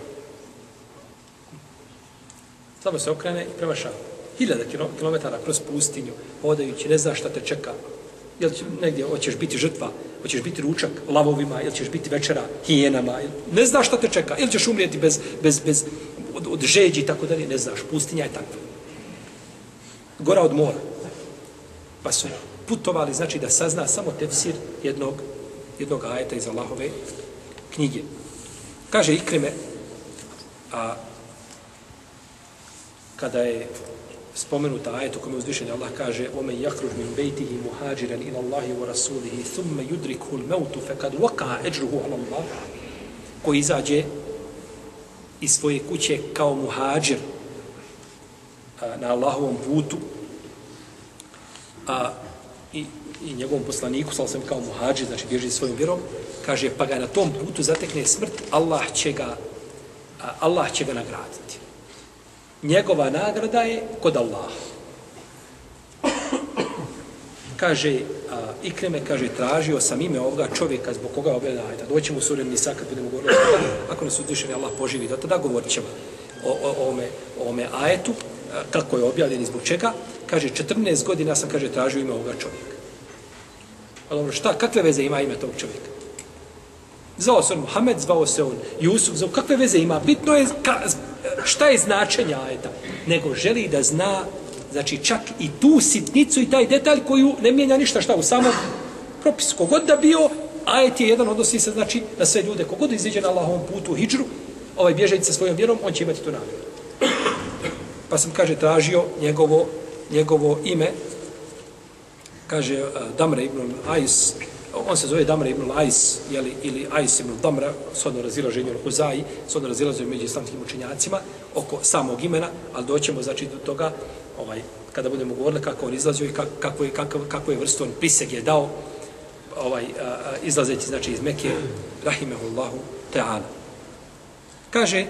Samo se okrene i prema šamu. Hiljada kilometara kroz pustinju, hodajući, ne zna šta te čeka. Jel će negdje, hoćeš biti žrtva, hoćeš biti ručak lavovima, ili ćeš biti večera hijenama, ne zna šta te čeka, ili ćeš umrijeti bez, bez, bez, od, od žeđi i tako dalje, ne znaš, pustinja je takva. Gora od mora. Pa su putovali, znači da sazna samo tefsir jednog, jednog ajeta iz Allahove knjige. Kaže Ikrime, a kada je spomenuta ajet u kome uzvišenje Allah kaže ome jahruž min bejtihi muhađiran ila Allahi wa rasulihi thumme yudrikul l-mautu fe kad waka eđruhu ala Allah ko izađe iz svoje kuće kao muhađir a, na Allahovom putu a, i, i njegovom poslaniku sal sam kao muhađir znači bježi svojim vjerom kaže pa ga na tom putu zatekne smrt Allah će ga a, Allah će ga nagraditi njegova nagrada je kod Allaha. Kaže, a, Ikreme, kaže, tražio sam ime ovoga čovjeka zbog koga je objavljena ajta. Doćemo u suredni Nisa kad budemo pa govorili. Ako nas uzvišeni Allah poživi, da tada govorit ćemo o, o, o, ome, o ome ajetu, a, kako je objavljen i zbog čega. Kaže, 14 godina sam, kaže, tražio ime ovoga čovjeka. A dobro, šta, kakve veze ima ime tog čovjeka? Zvao se on Muhammed, zvao se on Jusuf, zvao, kakve veze ima? Bitno je ka, šta je značenje ajeta? Nego želi da zna, znači čak i tu sitnicu i taj detalj koju ne mijenja ništa šta u samom propisu. Kogod da bio, ajet je jedan, odnosi se znači na sve ljude. Kogod iziđe na Allahovom putu u hijđru, ovaj bježeć sa svojom vjerom, on će imati tu nagradu. Pa sam, kaže, tražio njegovo, njegovo ime, kaže eh, Damre ibn Ais, on se zove Damra ibn Ais, jeli, ili Ais ibn Damra, sodno razilaženje u Huzaji, sodno razilaženje među islamskim učenjacima, oko samog imena, ali doćemo znači do toga, ovaj, kada budemo govorili kako on izlazio i kako je, kako, kako je vrstu on je dao, ovaj, a, a, izlazeći znači iz Mekije, rahimehullahu ta'ala. Kaže,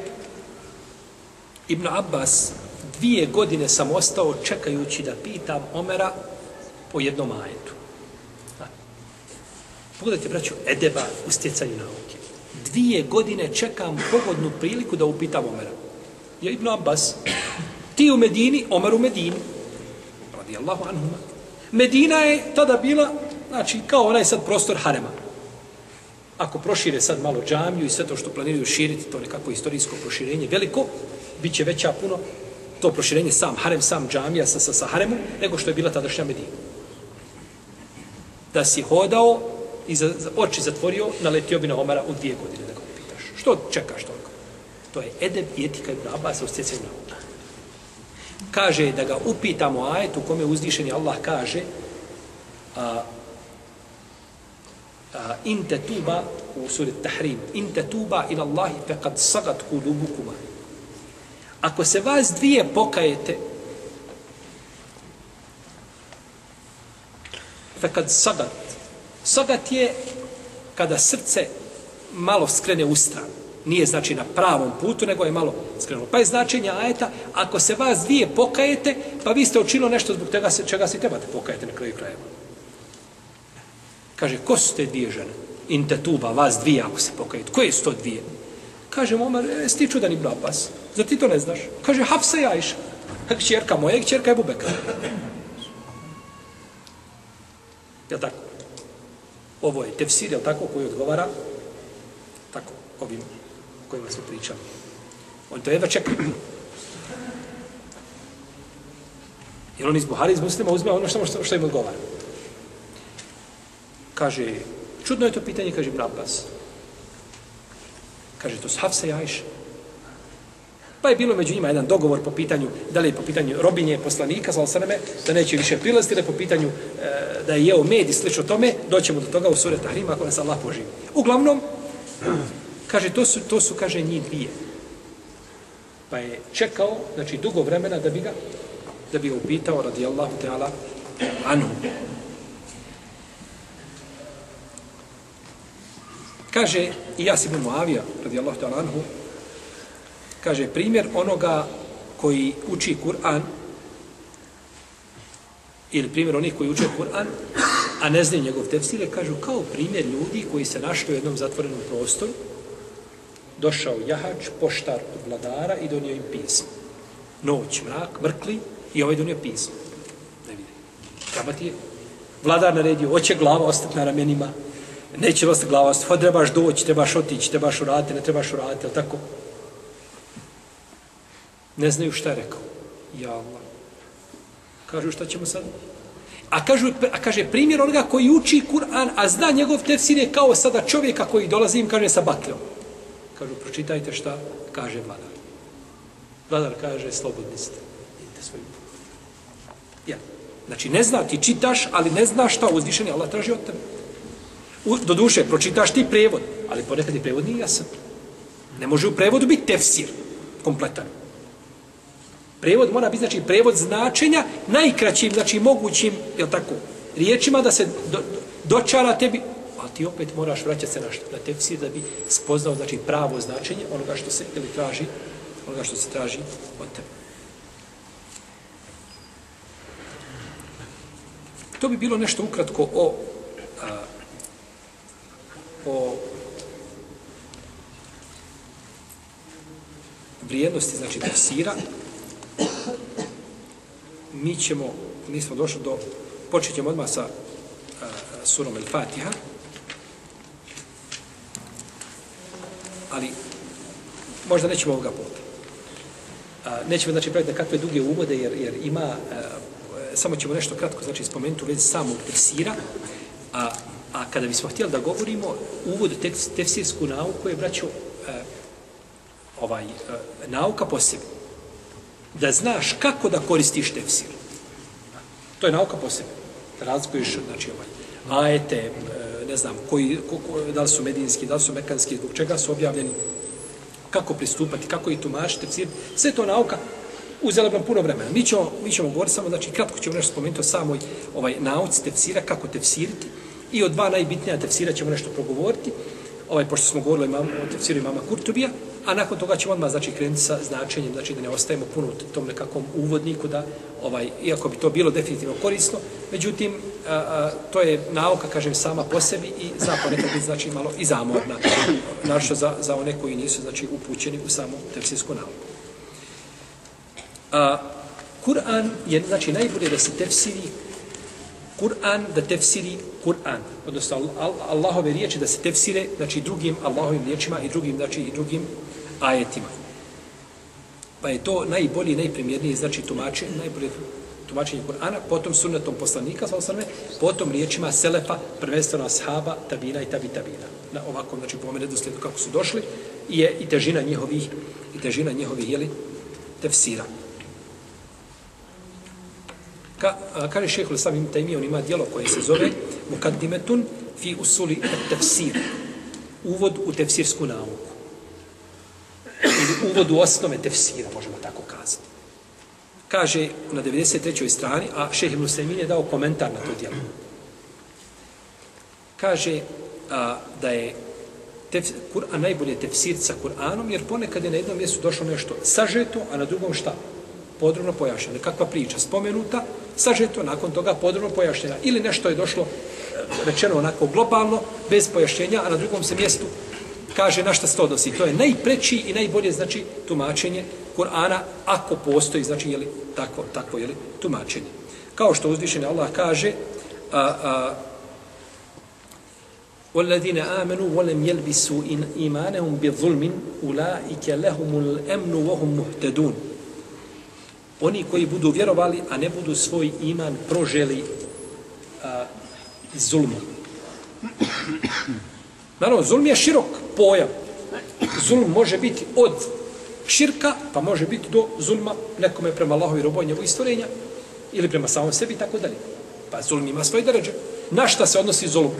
Ibn Abbas, dvije godine sam ostao čekajući da pitam Omera po jednom ajetu. Pogledajte, braću, edeba u stjecanju nauke. Dvije godine čekam pogodnu priliku da upitam Omera. Ja Ibn Abbas, ti u Medini, Omer u Medini. Radi Allahu anhuma. Medina je tada bila, znači, kao onaj sad prostor Harema. Ako prošire sad malo džamiju i sve to što planiraju širiti, to nekako istorijsko proširenje veliko, bit će veća puno to proširenje sam Harem, sam džamija sa, sa, sa Haremom, nego što je bila tadašnja Medina. Da si hodao i za, za oči zatvorio, naletio bi na Omara u dvije godine da ga pitaš. Što čekaš toliko? To je edeb i etika Ibn Abbas u stjecenju nauka. Kaže da ga upitamo ajet u kome uzdišeni Allah kaže a, a, in te tuba u suri Tahrim in te tuba ila Allahi fe kad sagat kulubukuma ako se vas dvije pokajete fe kad sagat Sagat je kada srce malo skrene u stranu. Nije znači na pravom putu, nego je malo skrenulo. Pa je značenje ajeta, ako se vas dvije pokajete, pa vi ste učinili nešto zbog tega se, čega se trebate pokajete na kraju krajeva. Kaže, ko su te dvije žene? In te tuba, vas dvije ako se pokajete. Koje su to dvije? Kaže, Omar, e, sti čudan Ibn Abbas. Zar ti to ne znaš? Kaže, Hafsa i Ajša. Kćerka moja, kćerka je Bubeka. Jel tako? Ovo je tefsir, jel tako, koji odgovara tako, ovim kojima smo pričali. On to jedva čeka. Jer on iz Buhari, iz muslima uzme ono što, što, što im odgovara. Kaže, čudno je to pitanje, kaže Ibn Abbas. Kaže, to su Hafsa i Ajša. Pa je bilo među njima jedan dogovor po pitanju, da li je po pitanju robinje poslanika, sa sveme, da neće više prilaziti, da po pitanju e, da je jeo med i slično tome, doćemo do toga u sure Tahrima, ako nas Allah poživi. Uglavnom, kaže, to su, to su, kaže, njih dvije. Pa je čekao, znači, dugo vremena da bi ga, da bi ga upitao, radi ta'ala, Teala, anu. Kaže, i ja si mu avija, radi anhu, kaže, primjer onoga koji uči Kur'an, ili primjer onih koji uče Kur'an, a ne znaju njegov tefsir, kažu, kao primjer ljudi koji se našli u jednom zatvorenom prostoru, došao jahač, poštar od vladara i donio im pismo. Noć, mrak, mrkli i ovaj donio pismo. Ne vidi. Kamat je? Vladar naredio, hoće glava ostati na ramenima, neće ostati glava ostati, trebaš doći, trebaš otići, trebaš uraditi, ne trebaš uraditi, ali tako? Ne znaju šta je rekao. Ja Allah. Kažu šta ćemo sad? A, kažu, a kaže primjer onoga koji uči Kur'an, a zna njegov tefsir je kao sada čovjeka koji dolazi im kaže sa bakljom. Kažu, pročitajte šta kaže vladar. Vladar kaže, slobodni ste. Idite svoj put. Ja. Znači, ne zna, ti čitaš, ali ne znaš šta uzvišeni Allah traži od tebe. U, do duše, pročitaš ti prevod, ali ponekad i prevod nije jasan. Ne može u prevodu biti tefsir kompletan. Prevod mora biti, znači, prevod značenja najkraćim, znači, mogućim, je tako, riječima da se do, do, dočara tebi, a ti opet moraš vraćati se na što, na tefsir da bi spoznao, znači, pravo značenje onoga što se, ili traži, onoga što se traži od tebe. To bi bilo nešto ukratko o, a, o vrijednosti, znači, tefsira, mi ćemo, mi smo došli do, počet ćemo odmah sa a, surom El-Fatiha, ali možda nećemo ovoga puta. A, nećemo, znači, praviti kakve duge uvode, jer, jer ima, a, samo ćemo nešto kratko, znači, spomenuti u vezi samog tefsira, a, a kada bismo htjeli da govorimo uvod u tefsirsku nauku je, braćo, a, ovaj, a, nauka posebna da znaš kako da koristiš tefsir. To je nauka posebna. Da razlikuješ, znači, ovaj, ajete, e, ne znam, koji, ko, ko, da li su medijinski, da li su mekanski, zbog čega su objavljeni, kako pristupati, kako ih tumašiti tefsir. Sve to nauka uzela nam puno vremena. Mi ćemo, mi ćemo govoriti samo, znači, kratko ćemo nešto spomenuti o samoj ovaj, nauci tefsira, kako tefsiriti. I od dva najbitnija tefsira ćemo nešto progovoriti. Ovaj, pošto smo govorili imam, o tefsiru imama Kurtubija, A nakon toga ćemo odmah znači, krenuti sa značenjem, znači da ne ostajemo puno u tom nekakvom uvodniku, da, ovaj, iako bi to bilo definitivno korisno, međutim, a, a, to je nauka, kažem, sama po sebi i zna ponekad biti znači, malo i zamorna, našto za, za one koji nisu znači, upućeni u samu tefsirsku nauku. A, Kur'an je znači, najbolje da se tefsiri Kur'an da tefsiri Kur'an, odnosno Allahove riječi da se tefsire, znači drugim Allahovim riječima i drugim, znači i drugim ajetima. Pa je to najbolji, najpremjerniji, znači tumačenje, najbolje tumačenje Kur'ana, potom sunnetom poslanika, sa osrme, potom riječima Selefa, prvenstveno ashaba, tabina i tabi tabina. Na ovakvom, znači po ovom slijedu kako su došli, i je i težina njihovih, i težina njihovih, jeli, tefsira. Ka, a, kaže šeho li samim tajmi, on ima dijelo koje se zove Mukaddimetun fi usuli tefsir. Uvod u tefsirsku nauku. Ili uvod u osnove tefsira, možemo tako kazati. Kaže na 93. strani, a šeho Ibn Sajmin je dao komentar na to djelo. Kaže a, da je tef, Kur'an najbolje tefsir sa Kur'anom, jer ponekad je na jednom mjestu došlo nešto sažeto, a na drugom šta? podrobno pojašnjeno. Kakva priča spomenuta, sažeto, nakon toga podrobno pojašnjena. Ili nešto je došlo e, rečeno onako globalno, bez pojašnjenja, a na drugom se mjestu kaže na šta se to odnosi. To je najpreći i najbolje, znači, tumačenje Kur'ana, ako postoji, znači, jeli, tako, tako, jeli, tumačenje. Kao što uzvišeni Allah kaže, a, a, والذين آمنوا ولم يلبسوا إيمانهم بظلم أولئك لهم الأمن وهم مهتدون oni koji budu vjerovali, a ne budu svoj iman proželi a, zulmom. Naravno, zulm je širok pojam. Zulm može biti od širka, pa može biti do zulma nekome prema Allahovi roboj njegovih stvorenja, ili prema samom sebi, i tako dalje. Pa zulm ima svoje deređe. Na šta se odnosi zulm?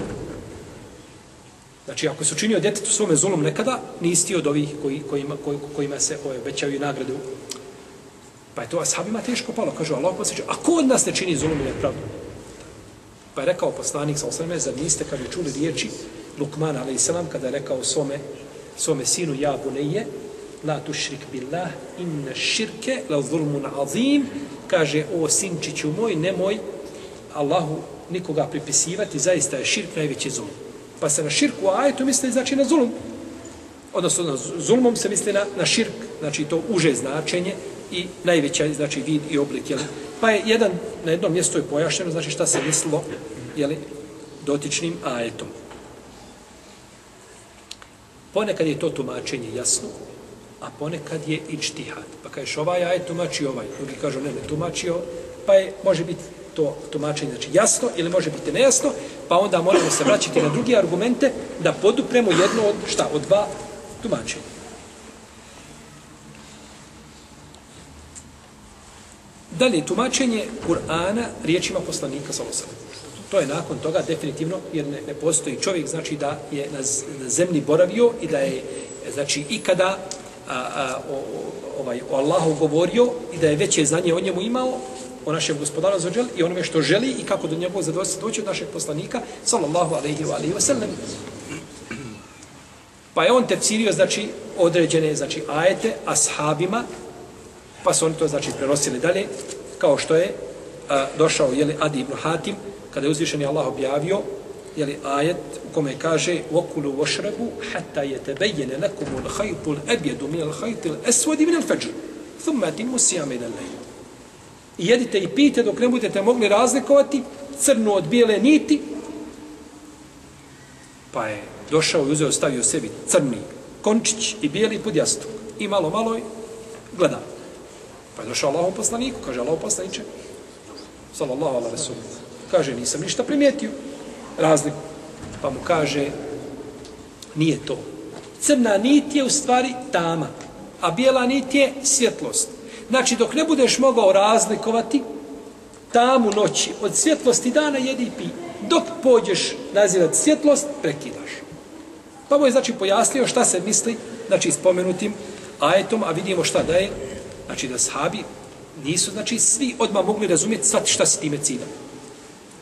Znači, ako se učinio djetetu svome zulom nekada, nisi od ovih koji, kojima, koji, kojima se ove, većaju nagrade. Pa je to ashabima teško palo. Kažu, Allah posjeća, a ko od nas ne čini zulom i nepravdu? Pa je rekao poslanik sa osvrame, zar niste, kad je čuli riječi Lukman, a.s. kada je rekao svome, svome sinu, ja buneje, la tušrik billah, inna širke, la zulmun azim, kaže, o sinčiću moj, nemoj Allahu nikoga pripisivati, zaista je širk najveći zulum. Pa se na širku ajetu misli znači na zulum. Odnosno na zulmom se misli na, na širk, znači to uže značenje i najveća znači vid i oblik. Jel? Pa je jedan, na jednom mjestu je pojašnjeno, znači šta se mislilo jeli, dotičnim ajetom. Ponekad je to tumačenje jasno, a ponekad je i čtihad. Pa kažeš ovaj ajet tumači ovaj, drugi kažu ne, ne tumačio, pa je, može biti to tumačenje znači jasno ili može biti nejasno, pa onda moramo se vraćati na drugi argumente da podupremo jedno od šta, od dva tumačenja. Dalje, tumačenje Kur'ana riječima poslanika Salosalama. To je nakon toga definitivno, jer ne, ne postoji čovjek, znači da je na, na zemlji boravio i da je, znači, ikada a, a, o, ovaj, o Allahu govorio i da je veće znanje o njemu imao, o našem gospodaru za i onome što želi i kako do njegovog zadovoljstva doći od našeg poslanika, sallallahu alaihi wa alaihi wa sallam. Pa je on tefsirio, znači, određene, znači, ajete ashabima, pa su oni to, znači, prenosili dalje, kao što je a, došao, jeli, Adi ibn Hatim, kada je uzvišeni Allah objavio, jeli, ajet u kome kaže وَكُلُوا وَشْرَبُوا حَتَّى يَتَبَيَّنَ لَكُمُ الْحَيْطُ الْأَبْيَدُ مِنَ الْحَيْطِ الْأَسْوَدِ مِنَ الْفَجْرِ ثُمَّ أَتِمُّ السِّيَامِ إِلَى اللَّيْلِ I jedite i pijte dok ne budete mogli razlikovati crnu od bijele niti. Pa je došao i uzeo, stavio sebi crni končić i bijeli podjastuk. I malo, malo gleda. Pa je došao Allahom poslaniku, kaže Allahom poslaniče, sallallahu ala rasul. Kaže, nisam ništa primijetio razliku. Pa mu kaže, nije to. Crna nit je u stvari tama, a bijela nit je svjetlost. Znači, dok ne budeš mogao razlikovati tamu noći od svjetlosti dana, jedi i pi. Dok pođeš nazivat svjetlost, prekidaš. Pa mu je, znači, pojasnio šta se misli, znači, spomenutim ajetom, a vidimo šta da je, znači, da sahabi nisu, znači, svi odmah mogli razumjeti sad šta se time cilja.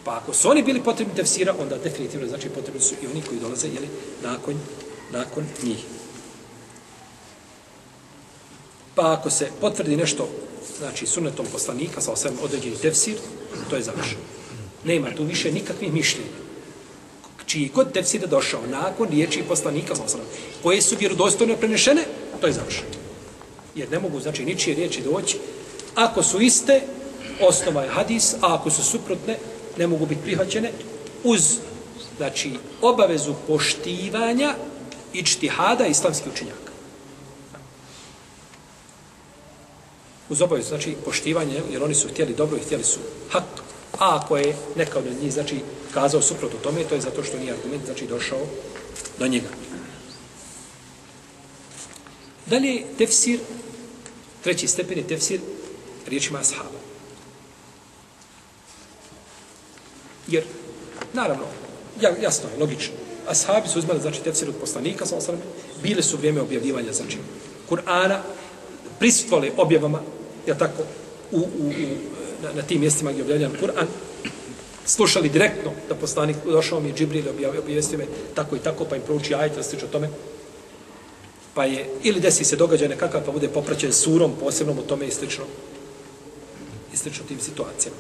Pa ako su oni bili potrebni tefsira, onda definitivno, znači, potrebni su i oni koji dolaze, jeli, nakon, nakon njih. Pa ako se potvrdi nešto, znači sunnetom poslanika, sa osvijem određeni tefsir, to je završeno. Nema tu više nikakvih mišljenja. Čiji kod tefsir je došao nakon riječi poslanika, sa osvijem, koje su vjerodostojno prenešene, to je završeno. Jer ne mogu, znači, ničije riječi doći. Ako su iste, osnova je hadis, a ako su suprotne, ne mogu biti prihvaćene uz, znači, obavezu poštivanja i čtihada islamskih učenjaka. uz obavezu, znači poštivanje, jer oni su htjeli dobro i htjeli su hak, a ako je neka od njih, znači, kazao suprotno tome, to je zato što nije argument, znači, došao do njega. Dalje, tefsir, treći stepen je tefsir riječima ashaba. Jer, naravno, jasno je, logično, ashabi su uzmali, znači, tefsir od poslanika, sa osrame, bile su vrijeme objavljivanja, znači, Kur'ana, prisutvali objavama, ja tako, u, u, u, na, na tim mjestima gdje je objavljan Kur'an, slušali direktno da poslanik došao mi je Džibril objavio, objavio me tako i tako, pa im prouči ajit, o tome. Pa je, ili desi se događaj nekakav, pa bude popraćen surom, posebnom u tome i slično. I slično tim situacijama.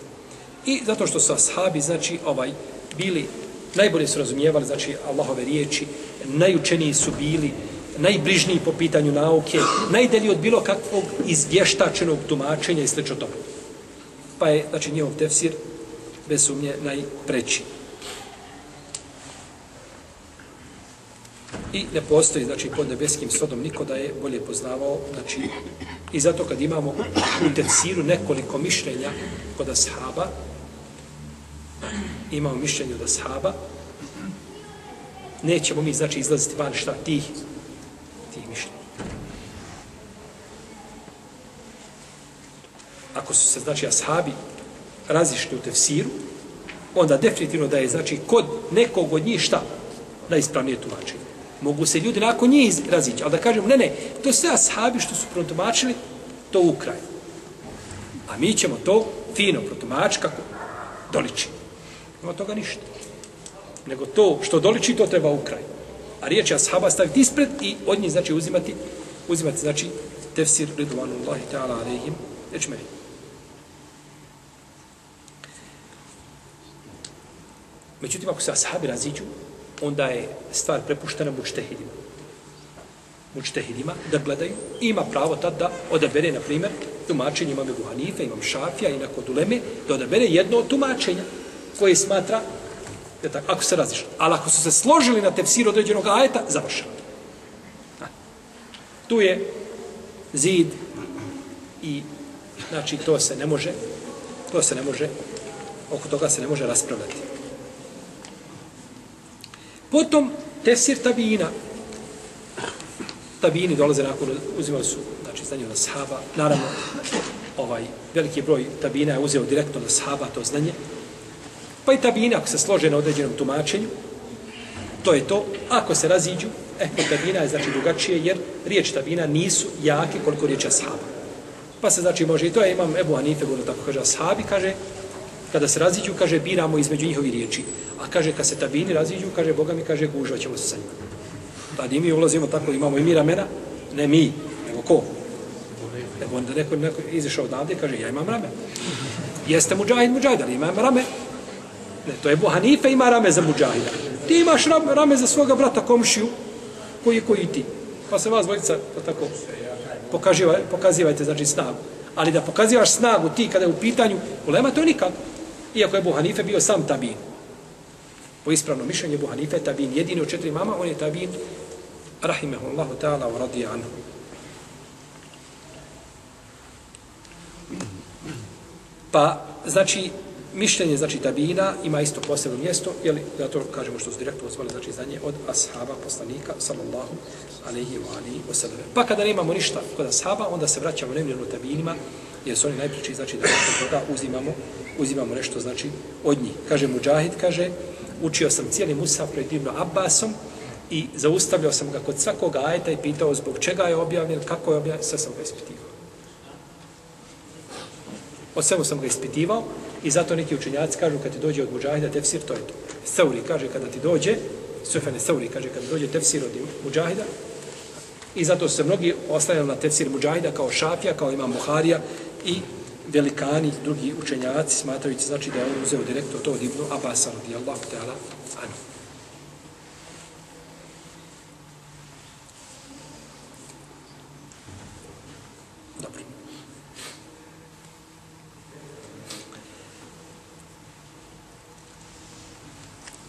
I zato što su ashabi, znači, ovaj, bili, najbolje su razumijevali, znači, Allahove riječi, najučeniji su bili, najbližniji po pitanju nauke, najdelji od bilo kakvog izvještačenog tumačenja i sl. tomu. Pa je, znači, njihov tefsir bez sumnje najpreći. I ne postoji, znači, pod nebeskim sodom niko da je bolje poznavao, znači, i zato kad imamo u tefsiru nekoliko mišljenja kod ashaba, imamo mišljenje od ashaba, nećemo mi, znači, izlaziti van šta tih tih mišljenja. ako su se, znači, ashabi razišli u tefsiru, onda definitivno da je, znači, kod nekog od njih šta? Najispravnije tumačenje. Mogu se ljudi nakon njih razići, ali da kažemo, ne, ne, to sve ashabi što su protumačili, to ukraj. A mi ćemo to fino protumačiti kako doliči. Nema toga ništa. Nego to što doliči, to treba u kraj. A riječ je ashaba staviti ispred i od njih, znači, uzimati, uzimati, znači, tefsir ridvanu Allahi ta'ala alaihim, reći. Međutim, ako se ashabi raziđu, onda je stvar prepuštena mučtehidima. Mučtehidima da gledaju. Ima pravo tad da odabere, na primjer, tumačenje imam Ebu Hanife, imam Šafija i nakon Duleme, da odabere jedno od tumačenja koje smatra, je tako, ako se razišli. Ali ako su se složili na tefsir određenog ajeta, završeno. Tu je zid i znači to se ne može to se ne može oko toga se ne može raspravljati. Potom tefsir tabina. Tabini dolaze nakon, uzimali su, znači, znanje od sahaba. Naravno, ovaj veliki broj tabina je uzeo direktno od sahaba to znanje. Pa i tabina, ako se slože na određenom tumačenju, to je to. Ako se raziđu, e, kod tabina je znači drugačije, jer riječ tabina nisu jake koliko riječ ashaba. Pa se znači može, i to je imam Ebu Hanife, bilo tako kaže, ashabi, kaže, kada se raziđu, kaže, biramo između njihovi riječi. A kaže, kad se tabini raziđu, kaže, Boga mi kaže, gužvat ćemo se sa njima. Tad i mi ulazimo tako, imamo i mi ramena, ne mi, nego ko? Nego onda neko, neko izišao odavde i kaže, ja imam rame. Jeste muđahid, muđahid, ali imam rame. Ne, to je Hanife ima rame za muđahida. Ti imaš rame, rame za svoga brata komšiju, koji je koji ti. Pa se vas dvojica, to tako, pokaziva, pokazivajte, znači, snagu. Ali da pokazivaš snagu ti kada je u pitanju, ulema to je nikako. Iako je Buhanife bio sam tabin. Po ispravnom mišljenju Buhanife je tabin. Jedini od četiri mama, on je tabin. Rahimehullahu ta'ala wa radi anhu. Pa, znači, mišljenje znači tabina ima isto posebno mjesto, je li to kažemo što su direktno uzvali znači znanje od ashaba poslanika sallallahu alaihi ve alihi wa sellem. Pa kada nemamo ništa kod ashaba, onda se vraćamo nemljeno tabinima, jer su oni najpriči znači da od toga uzimamo uzimamo nešto znači od njih. Kaže Mujahid kaže učio sam cijeli Musaf pred Ibn Abbasom i zaustavljao sam ga kod svakog ajeta i pitao zbog čega je objavljen, kako je objavljen, sve sam ga ispitivao. O svemu sam ga ispitivao I zato neki učenjaci kažu kad ti dođe od Mujahida tefsir, to je to. Sauri kaže kada ti dođe, Sufene Sauri kaže kada dođe tefsir od Mujahida, i zato se mnogi ostavljali na tefsir Mujahida kao Šafija, kao Imam Buharija i velikani, drugi učenjaci smatrajući znači da je on uzeo direktno to od Ibnu Abasa radijallahu ta'ala anu.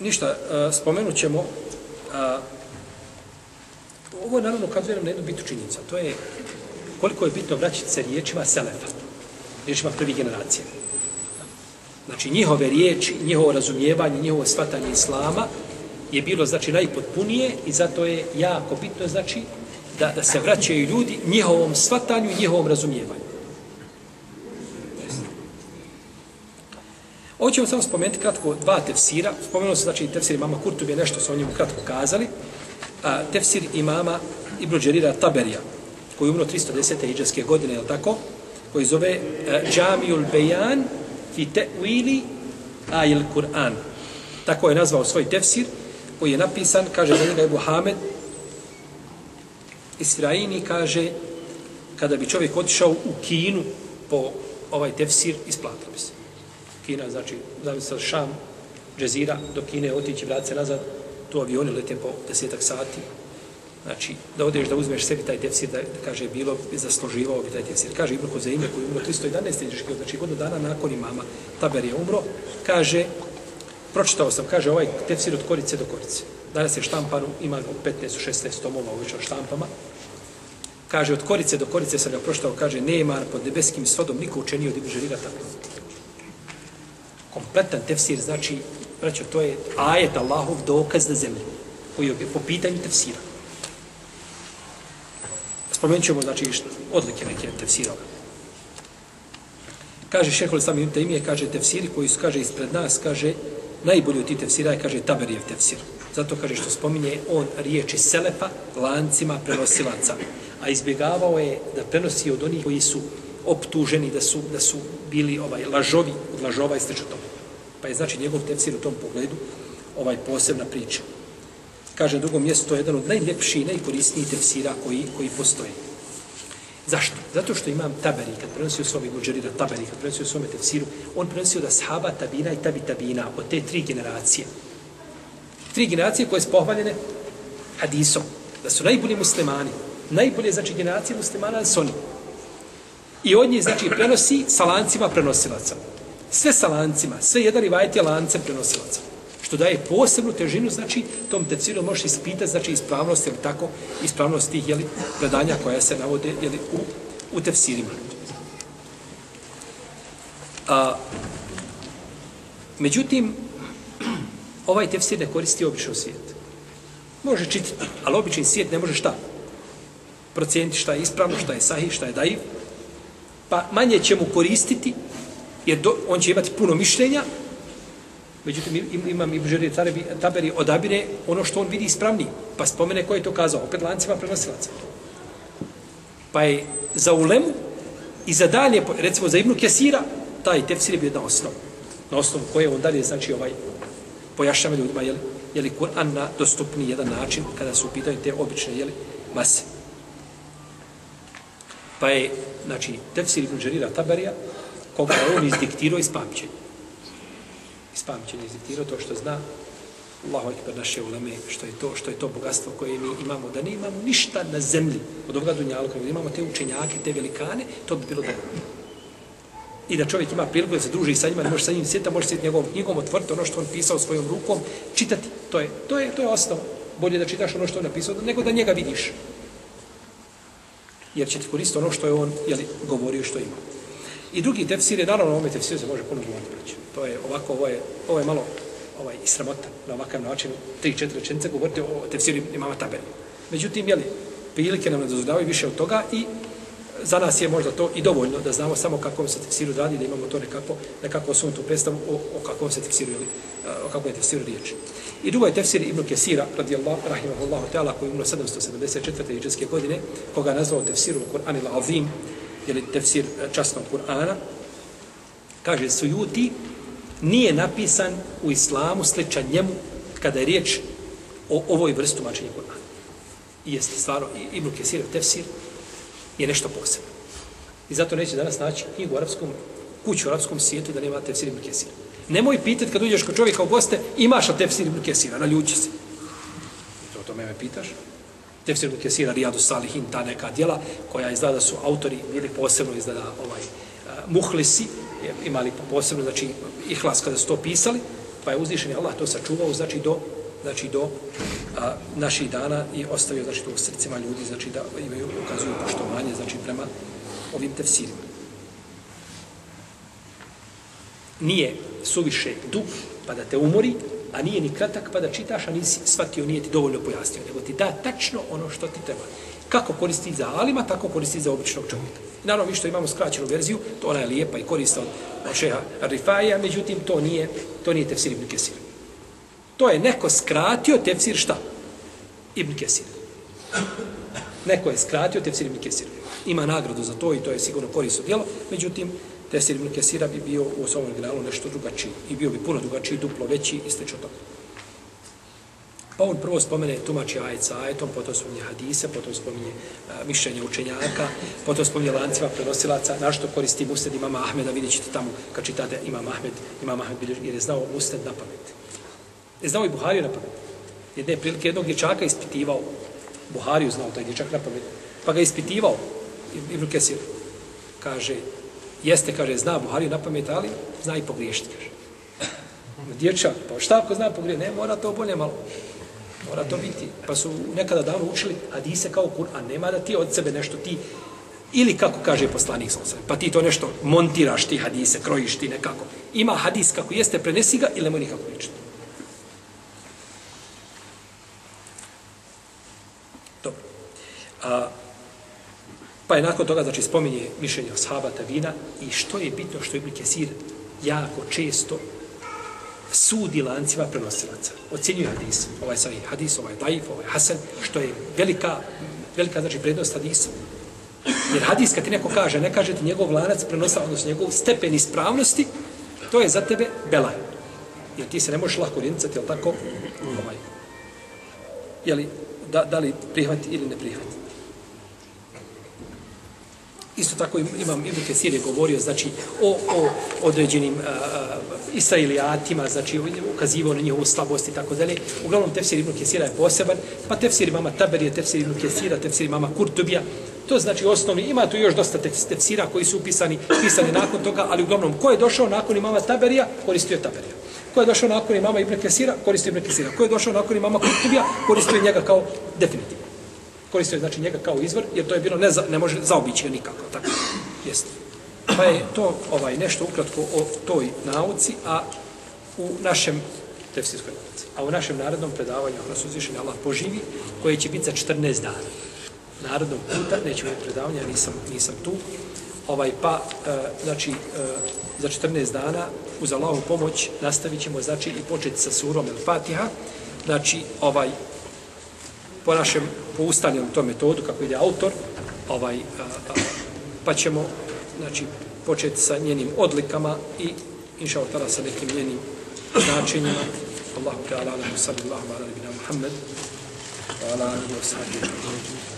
Ništa, e, spomenut ćemo, uh, ovo naravno ukazuje nam na jednu bitu činjenica, to je koliko je bitno vraćati se riječima Selefa, riječima prvi generacije. Znači, njihove riječi, njihovo razumijevanje, njihovo shvatanje Islama je bilo, znači, najpotpunije i zato je jako bitno, znači, da, da se vraćaju ljudi njihovom shvatanju njihovom razumijevanju. Hoćemo samo spomenuti kratko dva tefsira. Spomenuo se znači tefsir imama Kurtubi je nešto sa o njemu kratko kazali. A, tefsir imama Ibn Đerira Taberija, koji je umro 310. iđaske godine, je tako? Koji zove e, Džamiul Bejan fi te'wili ajil Kur'an. Tako je nazvao svoj tefsir, koji je napisan, kaže za njega Ebu Hamed, Israini kaže, kada bi čovjek otišao u Kinu po ovaj tefsir, isplatilo bi se. Kina, znači, zamisli Šam, Džezira, do Kine otići, vrati se nazad, tu avioni lete po desetak sati. Znači, da odeš da uzmeš sebi taj tefsir, da, da kaže, bilo bi zasluživao bi taj tefsir. Kaže Ibn Hozeime, koji je umro 311. Iđeške, znači godinu dana nakon imama, Taber je umro, kaže, pročitao sam, kaže, ovaj tefsir od korice do korice. Danas je štampano, ima 15-16 tomova u štampama. Kaže, od korice do korice sam ga pročitao, kaže, nema pod nebeskim svodom niko učenio od Ibn Žerira tako kompletan tefsir, znači, braćo, to je ajet Allahov dokaz na zemlji, koji je po pitanju tefsira. Spomenut ćemo, znači, odlike neke tefsira. Kaže šehol sam Ibn temije, kaže tefsiri koji su, kaže, ispred nas, kaže, najbolji od ti tefsira je, kaže, Taberijev tefsir. Zato kaže što spominje on riječi Selefa lancima prenosilaca. A izbjegavao je da prenosi od onih koji su optuženi da su, da su bili ovaj lažovi od lažova i sl. Pa je znači njegov tefsir u tom pogledu ovaj posebna priča. Kaže drugo mjesto, to je jedan od najljepših i najkorisnijih tefsira koji, koji postoje. Zašto? Zato što imam taberi, kad prenosio svome muđerira taberi, kad prenosio svome tefsiru, on prenosio da ashaba tabina i tabi tabina od te tri generacije. Tri generacije koje su pohvaljene hadisom. Da su najbolji muslimani. Najbolje, znači, generacije muslimana su oni. I od njih, znači, prenosi sa lancima prenosilaca. Sve sa lancima. Sve jedan rivajet je lancem prenosilaca. Što daje posebnu težinu, znači, tom tefsiru možeš ispitati, znači, ispravnost, ili tako, ispravnost tih, jeli, predanja koja se navode, jeli, u, u tefsirima. A, međutim, ovaj tefsir ne koristi obično svijet. Može čitati, ali obični svijet ne može šta? Procijeniti šta je ispravno, šta je sahih, šta je daiv. Pa manje će mu koristiti, jer do, on će imati puno mišljenja, Međutim, imam i Bžeri Tarebi, Taberi odabire ono što on vidi ispravniji. Pa spomene ko je to kazao. Opet lancima prenosilaca. Pa je za ulemu i za dalje, recimo za Ibnu Kesira, taj tefsir je bio jedna osnova. Na osnovu koje on dalje, znači, ovaj, pojašnjava ljudima, jeli, jeli Kur'an na dostupni jedan način kada su upitaju te obične, jeli, mase. Pa je, znači, tefsir Ibn Đerira Taberija, koga je on izdiktirao iz pamćenja iz pamćenja izdiktirao to što zna Allahu ekber naše uleme, što je to što je to bogatstvo koje mi imamo, da ne imamo ništa na zemlji od ovoga dunjalka, da imamo te učenjake, te velikane, to bi bilo dobro. I da čovjek ima priliku da se druži sa njima, ne može sa njim sjeti, može sjeti njegovom knjigom, otvoriti ono što on pisao svojom rukom, čitati, to je, to je, to je osnov. Bolje da čitaš ono što on napisao, nego da njega vidiš. Jer će ti koristiti ono što je on jeli, govorio što ima. I drugi tefsir je, naravno, ovome tefsiru se može puno govoriti. To je ovako, ovo je, ovo je malo ovaj, sramota na ovakav način, tri, četiri rečenice govoriti o tefsiru imama tabeli. Međutim, jeli, prilike nam ne dozvoljavaju više od toga i za nas je možda to i dovoljno da znamo samo kako se tefsiru radi, da imamo to nekako, nekako osnovnu predstavu o, o kakvom se tefsiru, ili, o kakvom je tefsiru riječi. I drugo je tefsir Ibn Kesira, radijallahu, rahimahullahu ta'ala, koji je umro 774. iđeske godine, koga je nazvao tefsiru Kur'an il Azim, ili tefsir e, časnog Kur'ana, kaže Sujuti, nije napisan u islamu sličan njemu kada je riječ o ovoj vrstu mačenja Kur'ana. I jeste stvarno, Ibn Kesir, tefsir, je nešto posebno. I zato neće danas naći knjigu u arapskom, kuću u arapskom svijetu da nema tefsir Ibn Kesira. Nemoj pitati kad uđeš kod čovjeka u goste, imaš li tefsir Ibn Kesira, naljuči se. I to, to me me pitaš. Tefsir Ibn Kesira, Rijadu Salihin, ta neka djela koja izgleda su autori, bili posebno izgleda ovaj, uh, muhlisi, imali posebno, znači, ihlas kada su to pisali, pa je uzvišen Allah to sačuvao, znači, do, znači, do a, naših dana i ostavio, znači, to u srcima ljudi, znači, da imaju, ukazuju poštovanje, znači, prema ovim tefsirima. Nije suviše dug, pa da te umori, a nije ni kratak, pa da čitaš, a nisi shvatio, nije ti dovoljno pojasnio, nego ti da tačno ono što ti treba. Kako koristi za alima, tako koristi za običnog čovjeka. Naravno, mi što imamo skraćenu verziju, to ona je lijepa i korista od šeha Rifaja, međutim, to nije, to nije tefsir Ibn Kesir. To je neko skratio tefsir šta? Ibn Kesir. Neko je skratio tefsir Ibn Kesir. Ima nagradu za to i to je sigurno korisno djelo, međutim, tefsir Ibn Kesira bi bio u svom originalu nešto drugačiji i bio bi puno drugačiji, duplo veći i slično toga. Pa on prvo spomene tumači ajet sa ajetom, potom spominje hadise, potom spominje a, mišljenje učenjaka, potom spominje lancima prenosilaca, našto koristi Musned imama Ahmeda, vidjet ćete tamo kad čitate imam Ahmed, imam Ahmed bilježi, jer je znao Musned na pamet. Je znao i Buhariju na pamet. Jedne prilike jednog dječaka ispitivao, Buhariju znao taj dječak na pamet, pa ga ispitivao, Ibn Kesir, kaže, jeste, kaže, zna Buhari na pamet, ali zna i pogriješiti, kaže. Dječak, pa šta ako zna pogriješiti? Ne, mora to bolje malo. Mora to biti. Pa su nekada davno učili hadise kao Kur'an. Nema da ti od sebe nešto ti ili kako kaže poslanik sa pa ti to nešto montiraš ti hadise, krojiš ti nekako. Ima hadis kako jeste, prenesi ga ili nemoj nikako pričati. Dobro. A, pa je nakon toga, znači, spominje mišljenje o sahaba Tavina i što je bitno što je Ibn Kesir jako često sudi lancima prenosilaca. Ocjenjuje hadis, ovaj sahih hadis, ovaj daif, ovaj hasan, što je velika, velika znači, prednost hadisa. Jer hadis, kad ti neko kaže, ne kaže ti njegov lanac prenosa, odnosno njegov stepen ispravnosti, to je za tebe belaj. Jer ti se ne možeš lako rinicati, jel tako? Ovaj. Jeli, da, da li prihvati ili ne prihvati. Isto tako imam Ibn Kesir je govorio znači o, o određenim uh, israelijatima, znači ukazivao na njihovu slabost i tako dalje. Uglavnom tefsir Ibn Kesira je poseban, pa tefsir mama Taberije, tefsir Ibn Kesira, tefsir mama Kurtubija. To znači osnovni, ima tu još dosta tefsira koji su upisani, pisani nakon toga, ali uglavnom ko je došao nakon imama Taberija, koristio Taberija. Ko je došao nakon imama Ibn Kesira, koristio Ibn Kesira. Ko je došao nakon imama Kurtubija, koristio njega kao definitiv koristio znači njega kao izvor, jer to je bilo ne, za, ne može zaobići ga nikako. Tako. Jeste. Pa je to ovaj nešto ukratko o toj nauci, a u našem tefsirskoj nauci. A u našem narodnom predavanju, ono su uzvišeni Allah poživi, koje će biti za 14 dana. Narodnom puta, neće imati predavanja, nisam, nisam tu. Ovaj, pa, e, znači, e, za 14 dana, uz Allahovu pomoć, nastavit ćemo, znači, i početi sa surom El Fatiha. Znači, ovaj, po našem po ustaljenom to metodu kako ide autor ovaj a, a, pa ćemo znači početi sa njenim odlikama i inša Allah sa nekim njenim značenjima Allahu ta'ala ala sallallahu ala nabina Muhammed wa ala alihi wa sahbihi